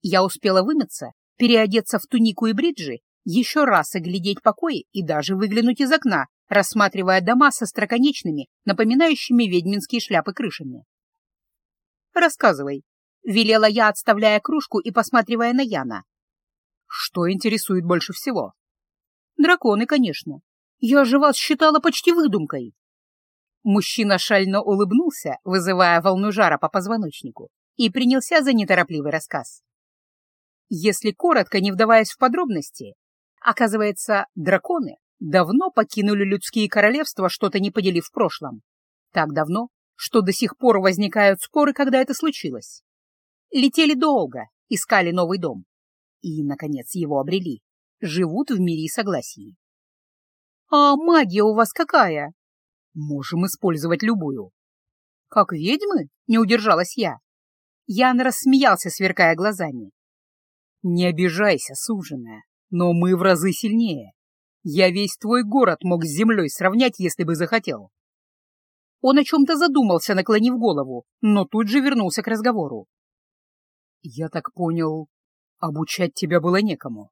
Я успела вымыться, переодеться в тунику и бриджи, еще раз оглядеть покои и даже выглянуть из окна, рассматривая дома со строконечными, напоминающими ведьминские шляпы крышами. «Рассказывай», — велела я, отставляя кружку и посматривая на Яна.
«Что интересует больше всего?»
«Драконы, конечно. Я же вас считала почти выдумкой». Мужчина шально улыбнулся, вызывая волну жара по позвоночнику, и принялся за неторопливый рассказ. Если коротко, не вдаваясь в подробности, оказывается, драконы давно покинули людские королевства, что-то не поделив в прошлом. Так давно, что до сих пор возникают споры, когда это случилось. Летели долго, искали новый дом. И, наконец, его обрели. Живут в мире и согласии. «А магия у вас какая?» «Можем использовать любую». «Как ведьмы?» — не удержалась я. Ян рассмеялся, сверкая глазами.
«Не обижайся, суженая, но мы в разы сильнее. Я весь твой город мог с землей сравнять, если бы захотел.
Он о чем-то задумался, наклонив голову, но тут же вернулся к разговору.
«Я так понял, обучать тебя было некому».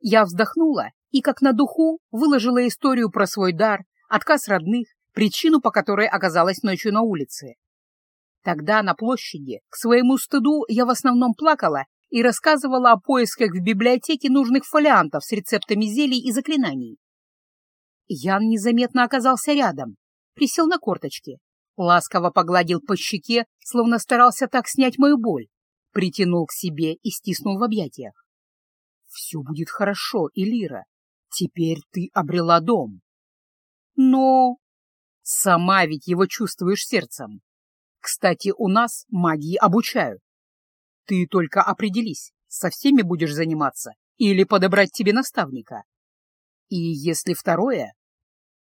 Я вздохнула и, как на духу, выложила историю про свой дар, отказ родных, причину, по которой оказалась ночью на улице. Тогда на площади, к своему стыду, я в основном плакала и рассказывала о поисках в библиотеке нужных фолиантов с рецептами зелий и заклинаний. Ян незаметно оказался рядом, присел на корточки, ласково погладил по щеке, словно старался так снять мою боль, притянул к себе и стиснул в объятиях. «Все будет хорошо, Элира. Теперь ты обрела дом». «Но...» «Сама ведь его чувствуешь сердцем. Кстати, у нас магии обучают. Ты только определись, со всеми будешь заниматься
или подобрать тебе наставника. И если второе,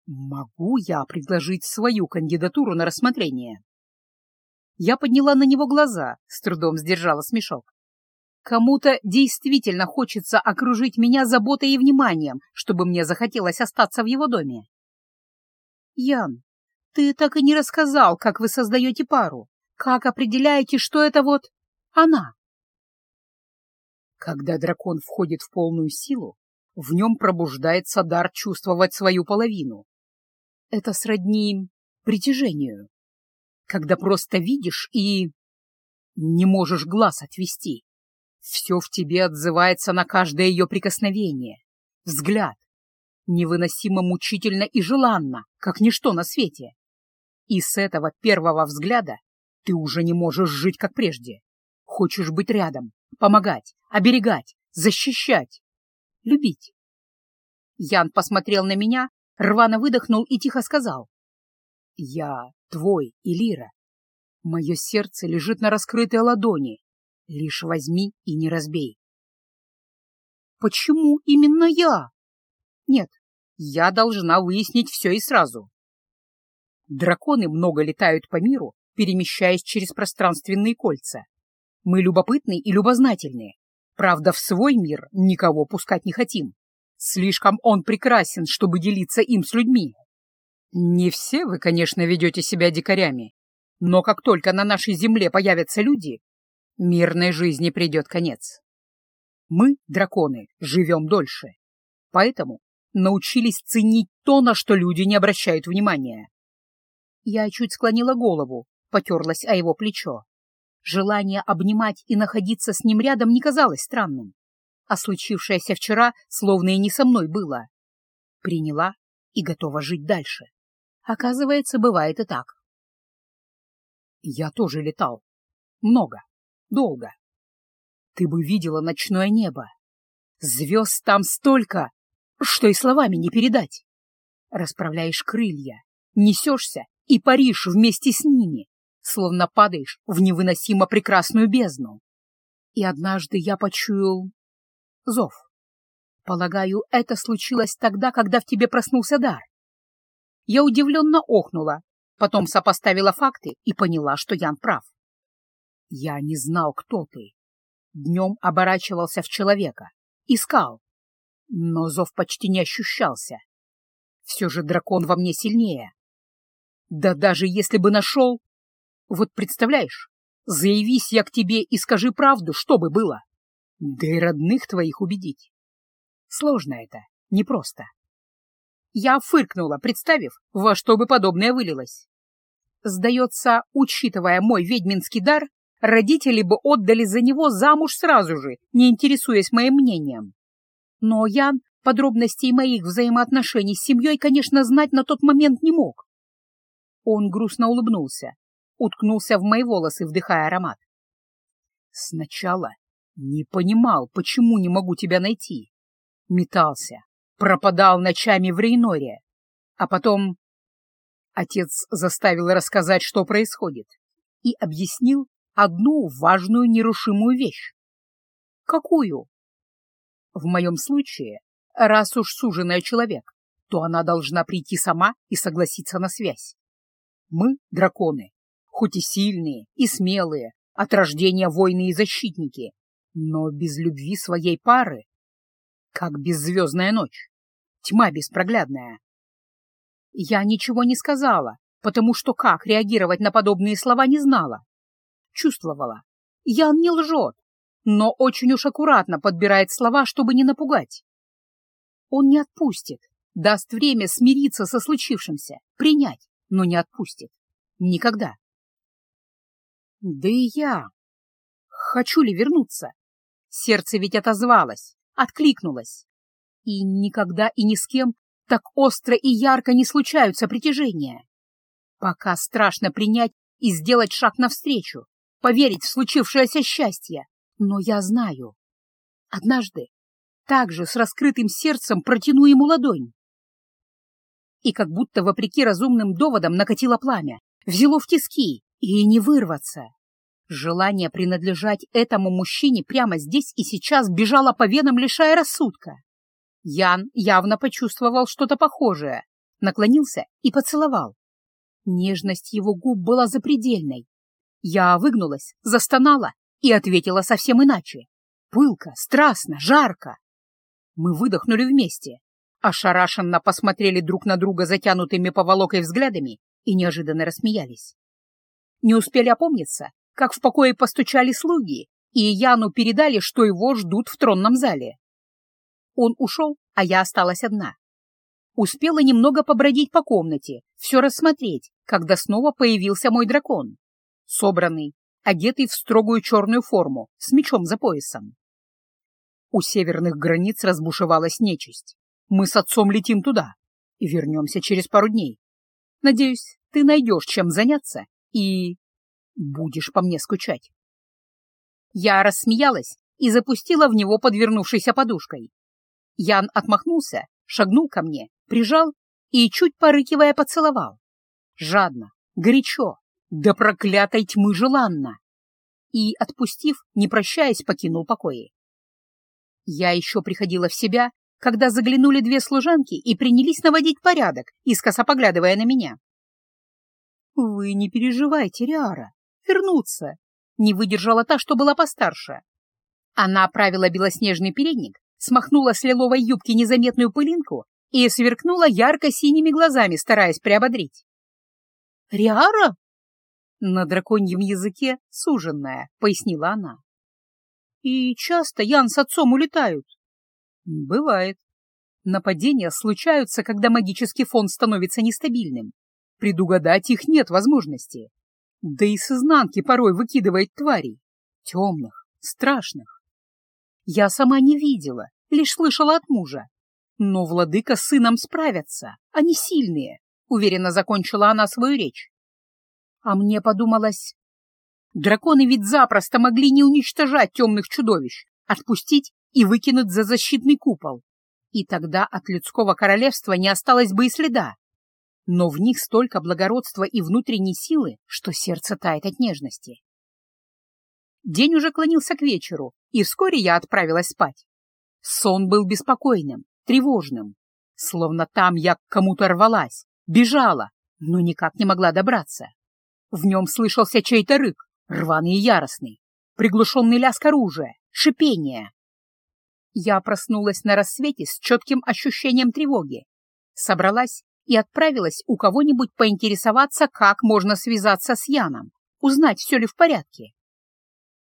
могу я предложить свою кандидатуру на рассмотрение. Я подняла на него глаза, с трудом сдержала смешок. Кому-то действительно хочется окружить меня заботой и вниманием, чтобы мне захотелось остаться в его доме. Ян, ты так и не рассказал, как вы создаете пару, как определяете, что это вот она. Когда дракон входит в полную силу, в нем пробуждается дар чувствовать свою половину. Это сродни притяжению, когда просто видишь и не можешь глаз отвести. Все в тебе отзывается на каждое ее прикосновение, взгляд. Невыносимо мучительно и желанно, как ничто на свете. И с этого первого взгляда ты уже не можешь жить, как прежде. Хочешь быть рядом, помогать, оберегать, защищать, любить. Ян посмотрел на меня, рвано выдохнул и тихо сказал. «Я твой, Илира. Мое сердце лежит на раскрытой ладони, Лишь возьми и не разбей. Почему именно я? Нет, я должна выяснить все и сразу. Драконы много летают по миру, перемещаясь через пространственные кольца. Мы любопытны и любознательны. Правда, в свой мир никого пускать не хотим. Слишком он прекрасен, чтобы делиться им с людьми. Не все вы, конечно, ведете себя дикарями, но как только на нашей земле появятся люди, мирной жизни придет конец. Мы, драконы, живем дольше, поэтому научились ценить то, на что люди не обращают внимания. Я чуть склонила голову, потерлась о его плечо. Желание обнимать и находиться с ним рядом не казалось странным, а случившееся вчера словно и не со мной было. Приняла и готова жить дальше. Оказывается, бывает и так. Я тоже летал. Много долго. Ты бы видела ночное небо. Звезд там столько, что и словами не передать. Расправляешь крылья, несешься и паришь вместе с ними, словно падаешь в невыносимо прекрасную бездну. И однажды я почуял зов. Полагаю, это случилось тогда, когда в тебе проснулся дар. Я удивленно охнула, потом сопоставила факты и поняла, что Ян прав. Я не знал, кто ты. Днем оборачивался в человека, искал, но зов почти не ощущался. Все же дракон во мне сильнее. Да даже если бы нашел... Вот представляешь, заявись я к тебе и скажи правду, что бы было. Да и родных твоих убедить. Сложно это, непросто. Я фыркнула, представив, во что бы подобное вылилось. Сдается, учитывая мой ведьминский дар, родители бы отдали за него замуж сразу же, не интересуясь моим мнением. Но Ян подробностей моих взаимоотношений с семьей, конечно, знать на тот момент не мог. Он грустно улыбнулся, уткнулся в мои волосы, вдыхая аромат. Сначала не понимал, почему не могу тебя найти. Метался, пропадал ночами в Рейноре, а потом... Отец заставил рассказать, что происходит, и объяснил, одну важную нерушимую вещь. Какую? В моем случае, раз уж суженая человек, то она должна прийти сама и согласиться на связь. Мы — драконы, хоть и сильные, и смелые, от рождения воины и защитники, но без любви своей пары, как беззвездная ночь, тьма беспроглядная. Я ничего не сказала, потому что как реагировать на подобные слова не знала чувствовала. Ян не лжет, но очень уж аккуратно подбирает слова, чтобы не напугать. Он не отпустит, даст время смириться со случившимся, принять, но не отпустит. Никогда. Да и я. Хочу ли вернуться? Сердце ведь отозвалось, откликнулось. И никогда и ни с кем так остро и ярко не случаются притяжения. Пока страшно принять и сделать шаг навстречу, поверить в случившееся счастье, но я знаю. Однажды также с раскрытым сердцем протяну ему ладонь. И как будто вопреки разумным доводам накатило пламя, взяло в тиски, и не вырваться.
Желание принадлежать этому мужчине прямо здесь и сейчас бежало по венам, лишая рассудка. Ян явно почувствовал что-то похожее, наклонился и поцеловал. Нежность его губ была запредельной. Я выгнулась, застонала и ответила совсем иначе. Пылко, страстно, жарко. Мы выдохнули вместе, ошарашенно посмотрели друг на друга затянутыми поволокой взглядами и неожиданно рассмеялись. Не успели опомниться, как в покое постучали слуги, и Яну передали, что его ждут в тронном зале. Он ушел, а я осталась одна. Успела немного побродить по комнате, все рассмотреть, когда снова появился мой дракон. Собранный, одетый в строгую черную форму, с мечом за поясом. У северных границ разбушевалась нечисть. Мы с отцом летим туда и вернемся через пару дней. Надеюсь, ты найдешь чем заняться и будешь по мне скучать. Я рассмеялась и запустила в него подвернувшейся подушкой. Ян отмахнулся, шагнул ко мне, прижал и, чуть порыкивая, поцеловал. Жадно, горячо, до проклятой тьмы желанно. И, отпустив, не прощаясь, покинул покои. Я еще приходила в себя, когда заглянули две служанки и принялись наводить порядок, искоса поглядывая на меня. «Вы не переживайте, Риара, вернуться!» Не выдержала та, что была постарше. Она оправила белоснежный передник, смахнула с лиловой юбки незаметную пылинку и сверкнула ярко-синими глазами, стараясь приободрить. «Риара?» «На драконьем языке суженная», — пояснила она. «И часто Ян с отцом улетают?» «Бывает. Нападения случаются, когда магический фон становится нестабильным. Предугадать их нет возможности. Да и с изнанки порой выкидывает тварей. Темных, страшных. Я сама не видела, лишь слышала от мужа. Но владыка с сыном справятся, они сильные, уверенно закончила она свою речь. А мне подумалось, драконы ведь запросто могли не уничтожать темных чудовищ, отпустить и выкинуть за защитный купол. И тогда от людского королевства не осталось бы и следа но в них столько благородства и внутренней силы, что сердце тает от нежности. День уже клонился к вечеру, и вскоре я отправилась спать. Сон был беспокойным, тревожным, словно там я к кому-то рвалась, бежала, но никак не могла добраться. В нем слышался чей-то рык, рваный и яростный, приглушенный лязг оружия, шипение. Я проснулась на рассвете с четким ощущением тревоги, собралась и отправилась у кого-нибудь поинтересоваться, как можно связаться с Яном, узнать, все ли в порядке.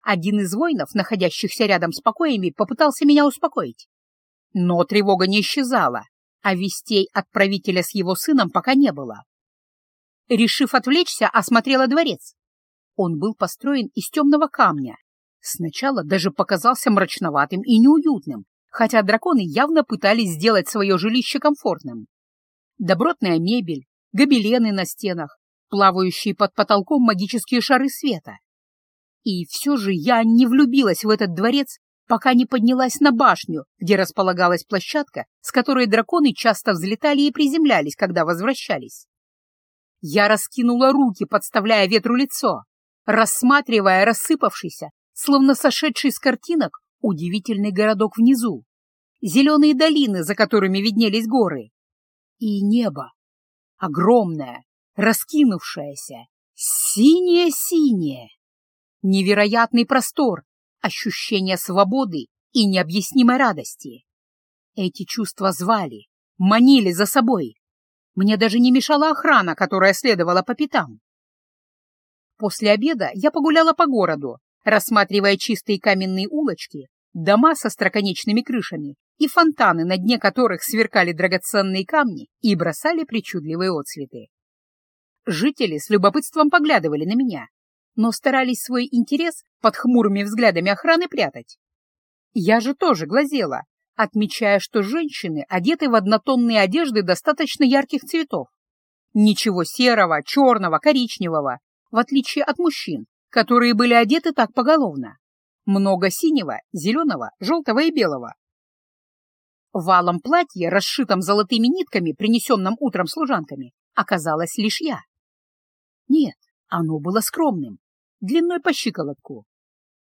Один из воинов, находящихся рядом с покоями, попытался меня успокоить. Но тревога не исчезала, а вестей от правителя с его сыном пока не было. Решив отвлечься, осмотрела дворец. Он был построен из темного камня. Сначала даже показался мрачноватым и неуютным, хотя драконы явно пытались сделать свое жилище комфортным добротная мебель, гобелены на стенах, плавающие под потолком магические шары света. И все же я не влюбилась в этот дворец, пока не поднялась на башню, где располагалась площадка, с которой драконы часто взлетали и приземлялись, когда возвращались. Я раскинула руки, подставляя ветру лицо, рассматривая рассыпавшийся, словно сошедший с картинок, удивительный городок внизу, зеленые долины, за которыми виднелись горы, и небо. Огромное, раскинувшееся, синее-синее. Невероятный простор, ощущение свободы и необъяснимой радости. Эти чувства звали, манили за собой. Мне даже не мешала охрана, которая следовала по пятам. После обеда я погуляла по городу, рассматривая чистые каменные улочки, дома со строконечными крышами и фонтаны, на дне которых сверкали драгоценные камни и бросали причудливые отцветы. Жители с любопытством поглядывали на меня, но старались свой интерес под хмурыми взглядами охраны прятать. Я же тоже глазела, отмечая, что женщины одеты в однотонные одежды достаточно ярких цветов. Ничего серого, черного, коричневого, в отличие от мужчин, которые были одеты так поголовно. Много синего, зеленого, желтого и белого, Валом платья, расшитом золотыми нитками, принесенным утром служанками, оказалась лишь я. Нет, оно было скромным, длиной по щиколотку.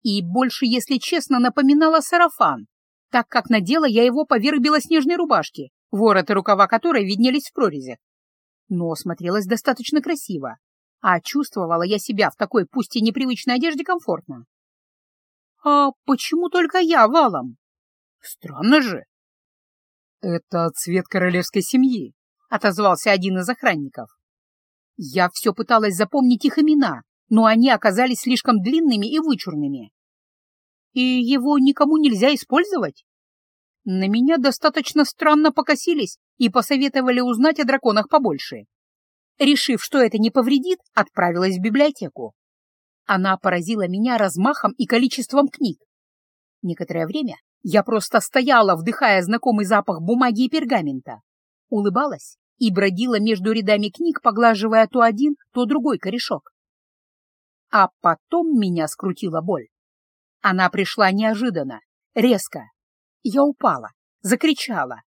И больше, если честно, напоминала сарафан, так как надела я его поверх белоснежной рубашки, вороты рукава которой виднелись в прорезях. Но смотрелась достаточно красиво, а чувствовала я себя в такой, пусть и непривычной одежде, комфортно. А почему только я валом? Странно же.
Это цвет королевской семьи, отозвался один из охранников.
Я все пыталась запомнить их имена, но они оказались слишком длинными и вычурными. И его никому нельзя использовать? На меня достаточно странно покосились и посоветовали узнать о драконах побольше. Решив, что это не повредит, отправилась в библиотеку. Она поразила меня размахом и количеством книг. Некоторое время я просто стояла, вдыхая знакомый запах бумаги и пергамента, улыбалась и бродила между рядами книг, поглаживая то один, то другой корешок. А потом меня скрутила боль. Она пришла неожиданно, резко. Я упала, закричала.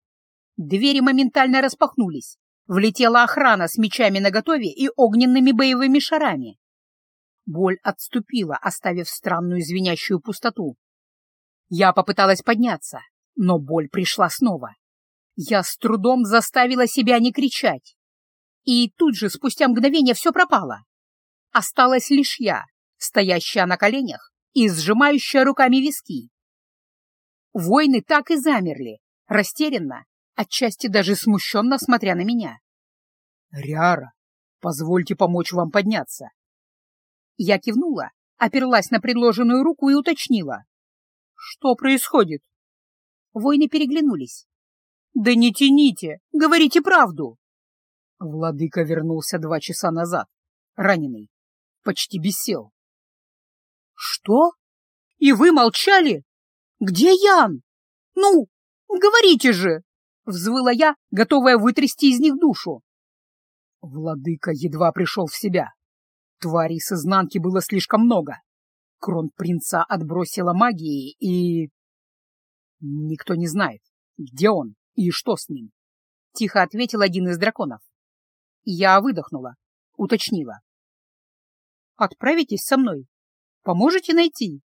Двери моментально распахнулись. Влетела охрана с мечами наготове и огненными боевыми шарами. Боль отступила, оставив странную звенящую пустоту. Я попыталась подняться, но боль пришла снова. Я с трудом заставила себя не кричать. И тут же, спустя мгновение, все пропало. Осталась лишь я, стоящая на коленях и сжимающая руками виски. Воины так и замерли, растерянно, отчасти даже смущенно смотря на меня.
«Риара, позвольте помочь вам подняться».
Я кивнула, оперлась на предложенную руку и уточнила. «Что происходит?» Воины переглянулись. «Да не тяните! Говорите правду!»
Владыка вернулся два часа назад, раненый, почти без сил.
«Что? И вы молчали? Где Ян? Ну, говорите же!» — взвыла я, готовая вытрясти из них душу.
Владыка едва пришел в себя. Тварей с изнанки было слишком много. Кронпринца отбросила магией и... Никто не знает, где он и что с ним.
Тихо ответил один из драконов. Я выдохнула, уточнила. «Отправитесь со мной. Поможете найти?»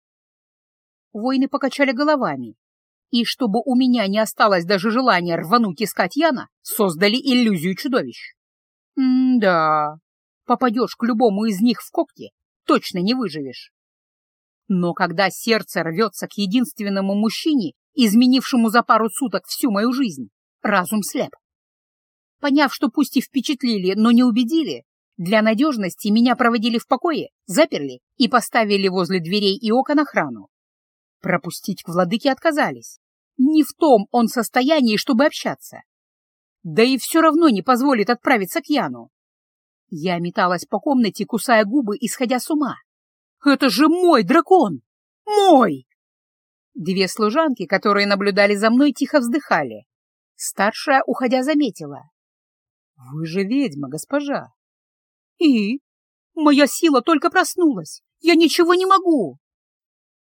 Воины покачали головами, и, чтобы у меня не осталось даже желания рвануть искать Яна, создали иллюзию чудовищ. М-да, попадешь к любому из них в когти, точно не выживешь. Но когда сердце рвется к единственному мужчине, изменившему за пару суток всю мою жизнь, разум слеп. Поняв, что пусть и впечатлили, но не убедили, для надежности меня проводили в покое, заперли и поставили возле дверей и окон охрану. Пропустить к владыке отказались. Не в том он состоянии, чтобы общаться. Да и все равно не позволит отправиться к Яну. Я металась по комнате, кусая губы и сходя с ума. Это же мой дракон! Мой! Две служанки, которые наблюдали за мной, тихо вздыхали. Старшая, уходя, заметила.
«Вы же ведьма, госпожа!»
«И? Моя сила только проснулась! Я ничего не могу!»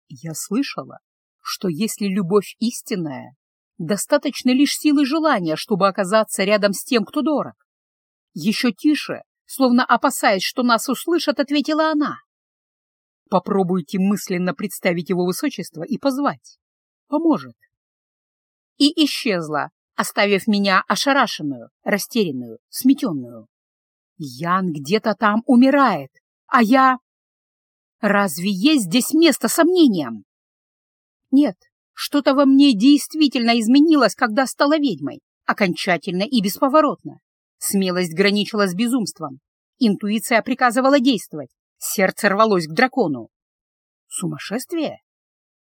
Я слышала, что если любовь истинная, достаточно лишь силы желания, чтобы оказаться рядом с тем, кто дорог.
Еще тише, словно опасаясь, что нас услышат, ответила она.
Попробуйте мысленно представить его высочество и позвать. Поможет.
И исчезла, оставив меня ошарашенную, растерянную, сметенную. Ян где-то там умирает, а я... Разве есть здесь место сомнениям? Нет, что-то во мне действительно изменилось, когда стала ведьмой, окончательно и бесповоротно. Смелость граничила с безумством. Интуиция приказывала действовать. Сердце рвалось к дракону. Сумасшествие?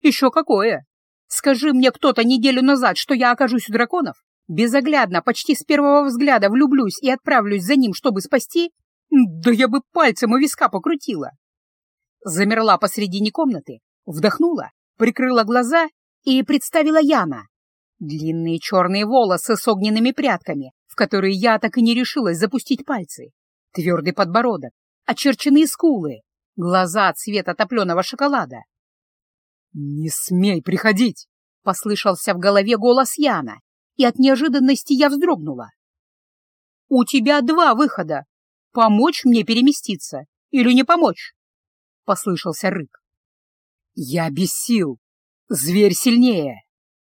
Еще какое! Скажи мне кто-то неделю назад, что я окажусь у драконов, безоглядно, почти с первого взгляда влюблюсь и отправлюсь за ним, чтобы спасти, да я бы пальцем у виска покрутила. Замерла посредине комнаты, вдохнула, прикрыла глаза и представила Яна. Длинные черные волосы с огненными прядками, в которые я так и не решилась запустить пальцы, твердый подбородок, очерченные скулы, глаза цвета топленого шоколада.
«Не смей приходить!»
— послышался в голове голос Яна, и от неожиданности я вздрогнула. «У тебя два выхода — помочь мне переместиться или не помочь.
— послышался рык. «Я без сил. Зверь сильнее.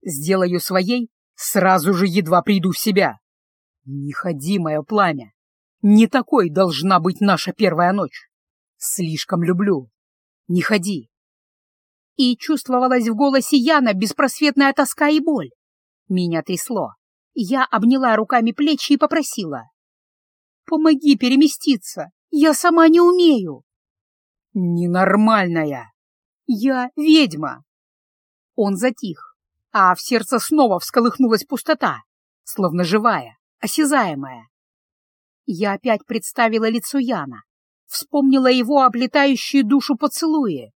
Сделаю своей, сразу же едва приду в себя. Не ходи, мое пламя. Не такой должна быть наша первая ночь. Слишком люблю. Не ходи».
И чувствовалась в голосе Яна беспросветная тоска и боль. Меня трясло. Я обняла руками плечи и попросила. «Помоги переместиться, я сама не умею».
«Ненормальная!»
«Я ведьма!» Он затих, а в сердце снова всколыхнулась пустота, словно живая, осязаемая. Я опять представила лицо Яна, вспомнила его облетающие душу поцелуи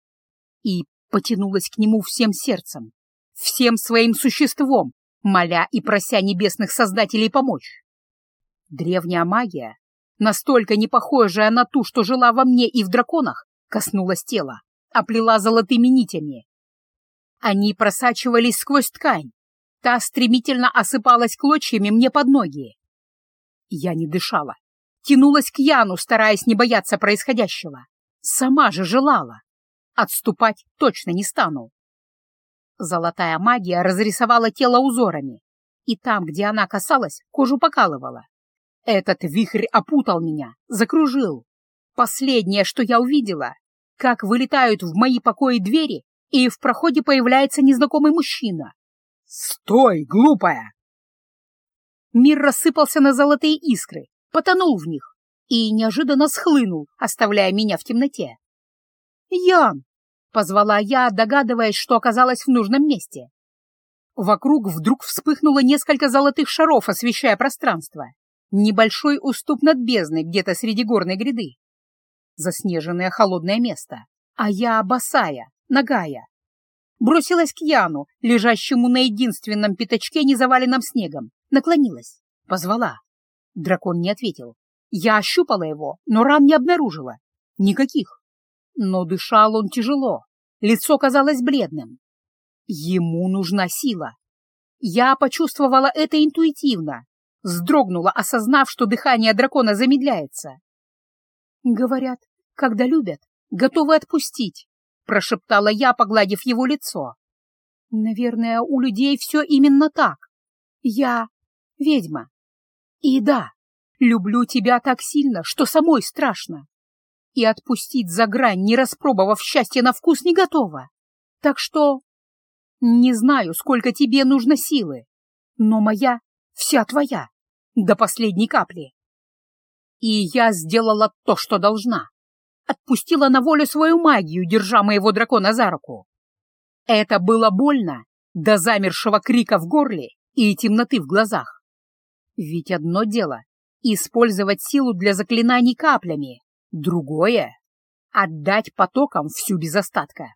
и потянулась к нему всем сердцем, всем своим существом, моля и прося небесных создателей помочь. Древняя магия, настолько не похожая на ту, что жила во мне и в драконах, коснулась тела, оплела золотыми нитями. Они просачивались сквозь ткань, та стремительно осыпалась клочьями мне под ноги. Я не дышала, тянулась к Яну, стараясь не бояться происходящего. Сама же желала. Отступать точно не стану. Золотая магия разрисовала тело узорами, и там, где она касалась, кожу покалывала. Этот вихрь опутал меня, закружил. Последнее, что я увидела, как вылетают в мои покои двери, и в проходе появляется незнакомый мужчина.
«Стой, глупая!»
Мир рассыпался на золотые искры, потонул в них и неожиданно схлынул, оставляя меня в темноте. «Ян!» Позвала я, догадываясь, что оказалась в нужном месте. Вокруг вдруг вспыхнуло несколько золотых шаров, освещая пространство. Небольшой уступ над бездной где-то среди горной гряды. Заснеженное холодное место. А я босая, нагая. Бросилась к Яну, лежащему на единственном пятачке, незаваленном снегом. Наклонилась. Позвала. Дракон не ответил. Я ощупала его, но ран не обнаружила. Никаких. Но дышал он тяжело, лицо казалось бледным. Ему нужна сила. Я почувствовала это интуитивно, вздрогнула, осознав, что дыхание дракона замедляется. «Говорят, когда любят, готовы отпустить», — прошептала я, погладив его лицо. «Наверное, у людей все именно так. Я ведьма. И да, люблю тебя так сильно, что самой страшно и отпустить за грань, не распробовав счастье на вкус, не готова. Так что не знаю, сколько тебе нужно силы, но моя вся твоя, до последней капли. И я сделала то, что должна. Отпустила на волю свою магию, держа моего дракона за руку. Это было больно до замершего крика в горле и темноты в глазах. Ведь одно дело — использовать силу для заклинаний каплями, Другое — отдать потокам всю без остатка.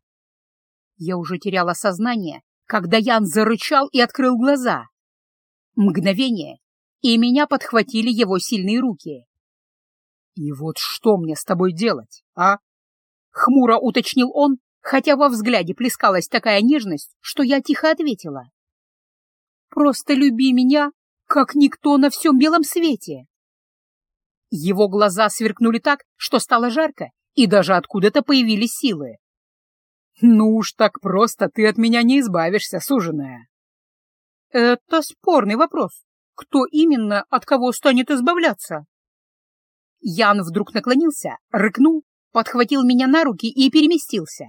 Я уже теряла сознание, когда Ян зарычал и открыл глаза. Мгновение, и меня подхватили его сильные руки. «И вот что мне с тобой делать, а?» — хмуро уточнил он, хотя во взгляде плескалась такая нежность, что я тихо ответила. «Просто люби меня, как никто на всем белом свете!» Его глаза сверкнули так, что стало жарко, и даже откуда-то появились силы. «Ну уж так просто ты от меня не избавишься, суженая». «Это спорный вопрос. Кто именно от кого станет избавляться?» Ян вдруг наклонился, рыкнул, подхватил меня на руки и переместился.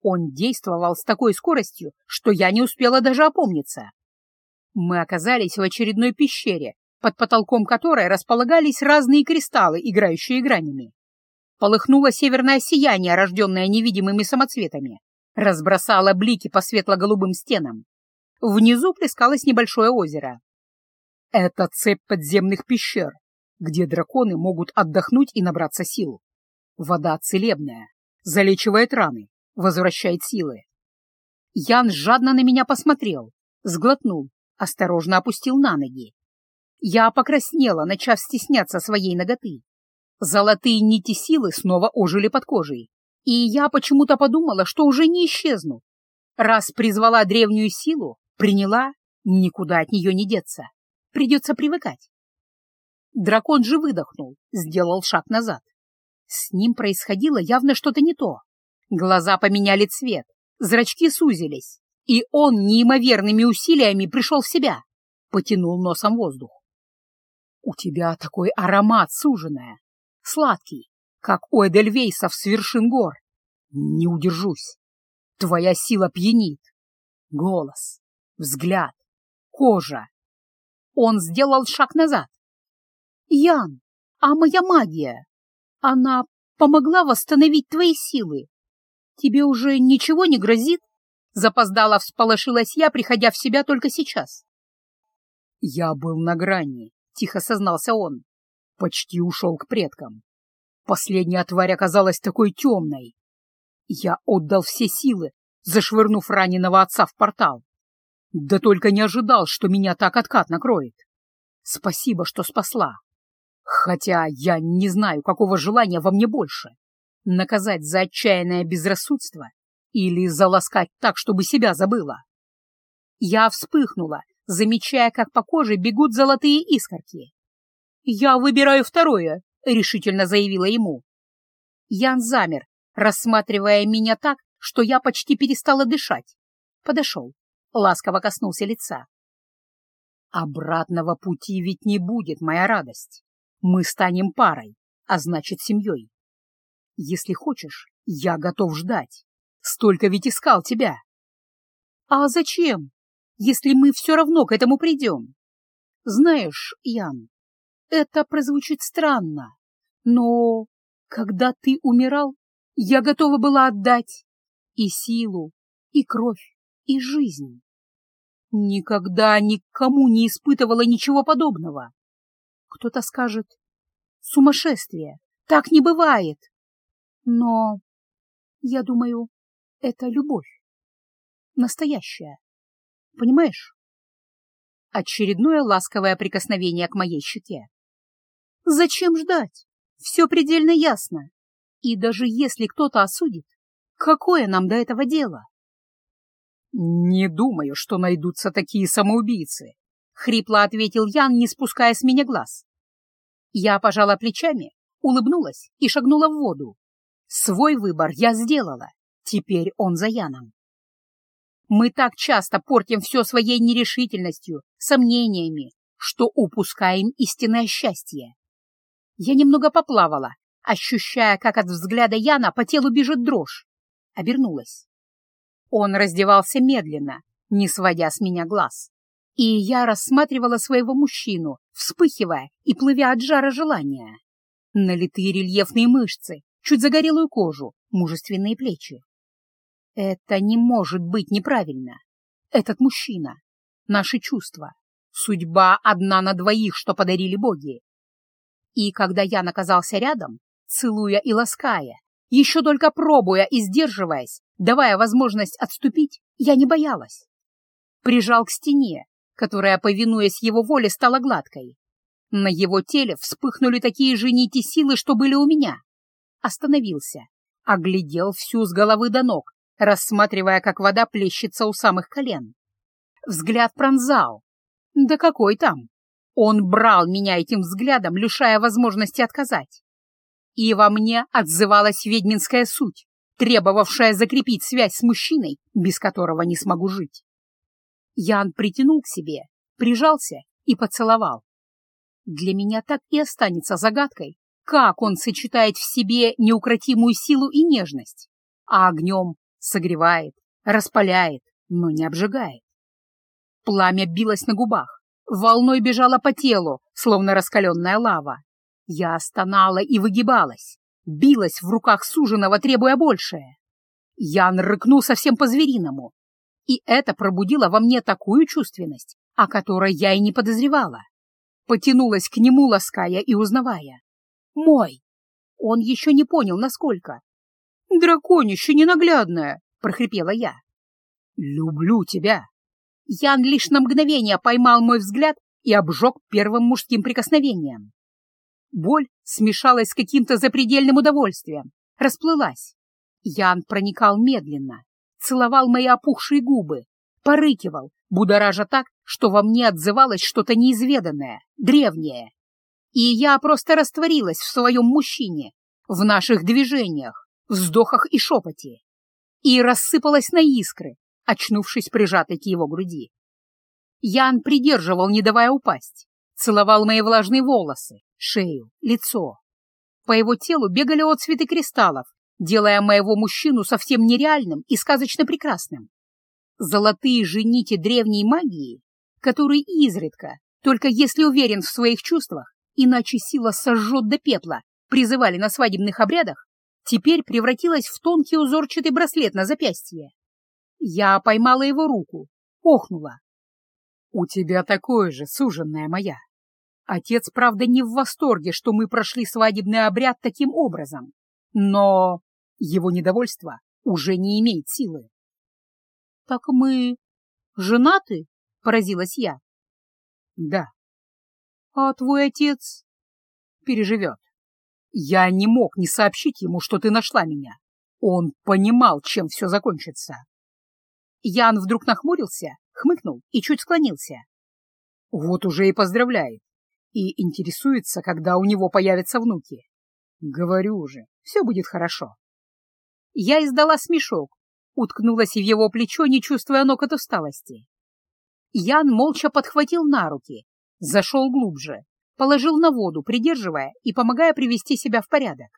Он действовал с такой скоростью, что я не успела даже опомниться. Мы оказались в очередной пещере, под потолком которой располагались разные кристаллы, играющие гранями. Полыхнуло северное сияние, рожденное невидимыми самоцветами, разбросало блики по светло-голубым стенам. Внизу плескалось небольшое озеро. Это цепь подземных пещер, где драконы могут отдохнуть и набраться сил. Вода целебная, залечивает раны, возвращает силы. Ян жадно на меня посмотрел, сглотнул, осторожно опустил на ноги. Я покраснела, начав стесняться своей ноготы. Золотые нити силы снова ожили под кожей, и я почему-то подумала, что уже не исчезну. Раз призвала древнюю силу, приняла, никуда от нее не деться. Придется привыкать. Дракон же выдохнул, сделал шаг назад. С ним происходило явно что-то не то. Глаза поменяли цвет, зрачки сузились, и он неимоверными усилиями пришел в себя, потянул носом воздух. «У тебя такой аромат, суженая, сладкий, как у Эдельвейсов с вершин гор. Не удержусь. Твоя сила пьянит. Голос, взгляд, кожа. Он сделал шаг назад. Ян, а моя магия? Она помогла восстановить твои силы. Тебе уже ничего не грозит? Запоздала всполошилась я, приходя в себя только сейчас. Я был на грани, тихо сознался он. Почти ушел к предкам. Последняя тварь оказалась такой темной. Я отдал все силы, зашвырнув раненого отца в портал. Да только не ожидал, что меня так откат накроет. Спасибо, что спасла. Хотя я не знаю, какого желания во мне больше. Наказать за отчаянное безрассудство или заласкать так, чтобы себя забыла. Я вспыхнула, замечая, как по коже бегут золотые искорки. «Я выбираю второе», — решительно заявила ему. Ян замер, рассматривая меня так, что я почти перестала дышать. Подошел, ласково коснулся лица. Обратного пути ведь не будет, моя радость. Мы станем парой, а значит, семьей. Если хочешь, я готов ждать. Столько ведь искал тебя. А зачем, если мы все равно к этому придем? Знаешь, Ян, это прозвучит странно, но когда ты умирал, я готова была отдать и силу, и кровь, и жизнь. Никогда никому не испытывала ничего подобного. Кто-то скажет, сумасшествие, так не бывает. Но, я думаю, это любовь. Настоящая. Понимаешь? Очередное ласковое прикосновение к моей щеке. Зачем ждать? Все предельно ясно. И даже если кто-то осудит, какое нам до этого дело? «Не думаю, что найдутся такие самоубийцы», — хрипло ответил Ян, не спуская с меня глаз. Я пожала плечами, улыбнулась и шагнула в воду. Свой выбор я сделала, теперь он за Яном. Мы так часто портим все своей нерешительностью, сомнениями, что упускаем истинное счастье. Я немного поплавала, ощущая, как от взгляда Яна по телу бежит дрожь. Обернулась. Он раздевался медленно, не сводя с меня глаз. И я рассматривала своего мужчину, вспыхивая и плывя от жара желания. Налитые рельефные мышцы, чуть загорелую кожу, мужественные плечи. Это не может быть неправильно. Этот мужчина, наши чувства, судьба одна на двоих, что подарили боги. И когда я оказался рядом, целуя и лаская, еще только пробуя и сдерживаясь, давая возможность отступить, я не боялась. Прижал к стене, которая, повинуясь его воле, стала гладкой. На его теле вспыхнули такие же нити силы, что были у меня. Остановился, оглядел всю с головы до ног, рассматривая, как вода плещется у самых колен. Взгляд пронзал. Да какой там? Он брал меня этим взглядом, лишая возможности отказать и во мне отзывалась ведьминская суть, требовавшая закрепить связь с мужчиной, без которого не смогу жить. Ян притянул к себе, прижался и поцеловал. Для меня так и останется загадкой, как он сочетает в себе неукротимую силу и нежность, а огнем согревает, распаляет, но не обжигает. Пламя билось на губах, волной бежало по телу, словно раскаленная лава. Я стонала и выгибалась, билась в руках суженого, требуя большее. Ян рыкнул совсем по-звериному, и это пробудило во мне такую чувственность, о которой я и не подозревала. Потянулась к нему, лаская и узнавая. «Мой!» Он еще не понял, насколько. «Драконище ненаглядное!» — прохрипела я. «Люблю тебя!» Ян лишь на мгновение поймал мой взгляд и обжег первым мужским прикосновением. Боль смешалась с каким-то запредельным удовольствием, расплылась. Ян проникал медленно, целовал мои опухшие губы, порыкивал, будоража так, что во мне отзывалось что-то неизведанное, древнее. И я просто растворилась в своем мужчине, в наших движениях, вздохах и шепоте, и рассыпалась на искры, очнувшись прижатой к его груди. Ян придерживал, не давая упасть, целовал мои влажные волосы, шею, лицо. По его телу бегали отцветы кристаллов, делая моего мужчину совсем нереальным и сказочно прекрасным. Золотые же нити древней магии, которые изредка, только если уверен в своих чувствах, иначе сила сожжет до пепла, призывали на свадебных обрядах, теперь превратилась в тонкий узорчатый браслет на запястье. Я поймала его руку, охнула.
«У тебя такое же, суженная моя. Отец, правда, не в восторге, что мы прошли свадебный обряд таким образом, но его недовольство уже не имеет силы».
«Так мы женаты?» — поразилась я.
«Да».
«А твой отец?»
«Переживет. Я не мог не сообщить ему, что ты нашла меня. Он понимал, чем все закончится».
Ян вдруг нахмурился, хмыкнул и чуть склонился.
Вот уже и поздравляет. И интересуется, когда у него появятся внуки. Говорю уже, все будет хорошо.
Я издала смешок, уткнулась в его плечо, не чувствуя ног от усталости. Ян молча подхватил на руки, зашел глубже, положил на воду, придерживая и помогая привести себя в порядок.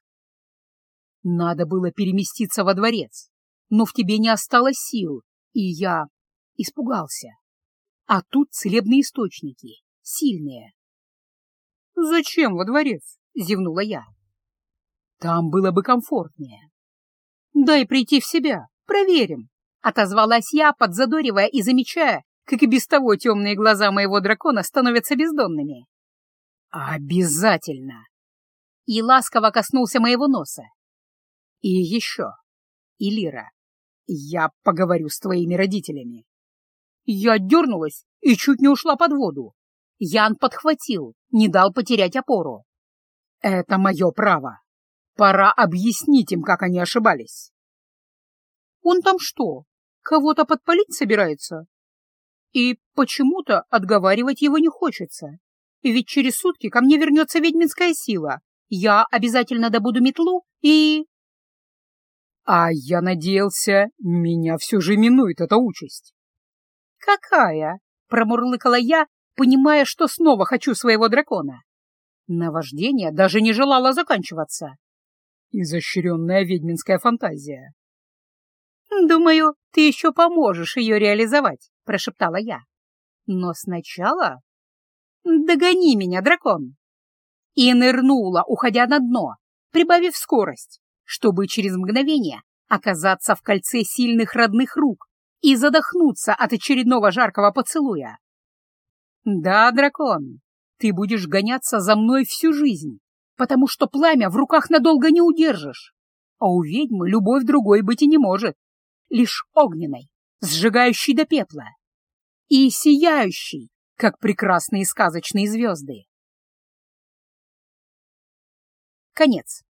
Надо было переместиться во дворец, но в тебе не осталось сил, и я испугался. А тут целебные источники, сильные.
«Зачем во дворец?» — зевнула я.
«Там было бы комфортнее». «Дай прийти в себя, проверим», — отозвалась я, подзадоривая и замечая, как и без того темные глаза моего дракона становятся бездонными. «Обязательно!» И ласково коснулся моего носа. «И еще, Илира, я поговорю с твоими родителями». Я дернулась и чуть не ушла под воду. Ян подхватил, не дал потерять опору. «Это мое право. Пора объяснить им, как они ошибались». «Он там что, кого-то подпалить собирается?» И почему-то отговаривать его не хочется. Ведь через сутки ко мне вернется ведьминская сила. Я обязательно добуду метлу и...
А я надеялся, меня все же минует эта участь.
Какая? Промурлыкала я, понимая, что снова хочу своего дракона. Наваждение даже не желало заканчиваться.
Изощренная ведьминская фантазия.
«Думаю, ты еще поможешь ее реализовать», — прошептала я. «Но сначала догони меня, дракон!» И нырнула, уходя на дно, прибавив скорость, чтобы через мгновение оказаться в кольце сильных родных рук и задохнуться от очередного жаркого поцелуя. «Да, дракон, ты будешь гоняться за мной всю жизнь, потому что пламя в руках надолго не удержишь, а у ведьмы любовь другой быть и не может, лишь огненной, сжигающей до пепла и сияющей, как прекрасные сказочные звезды. Конец.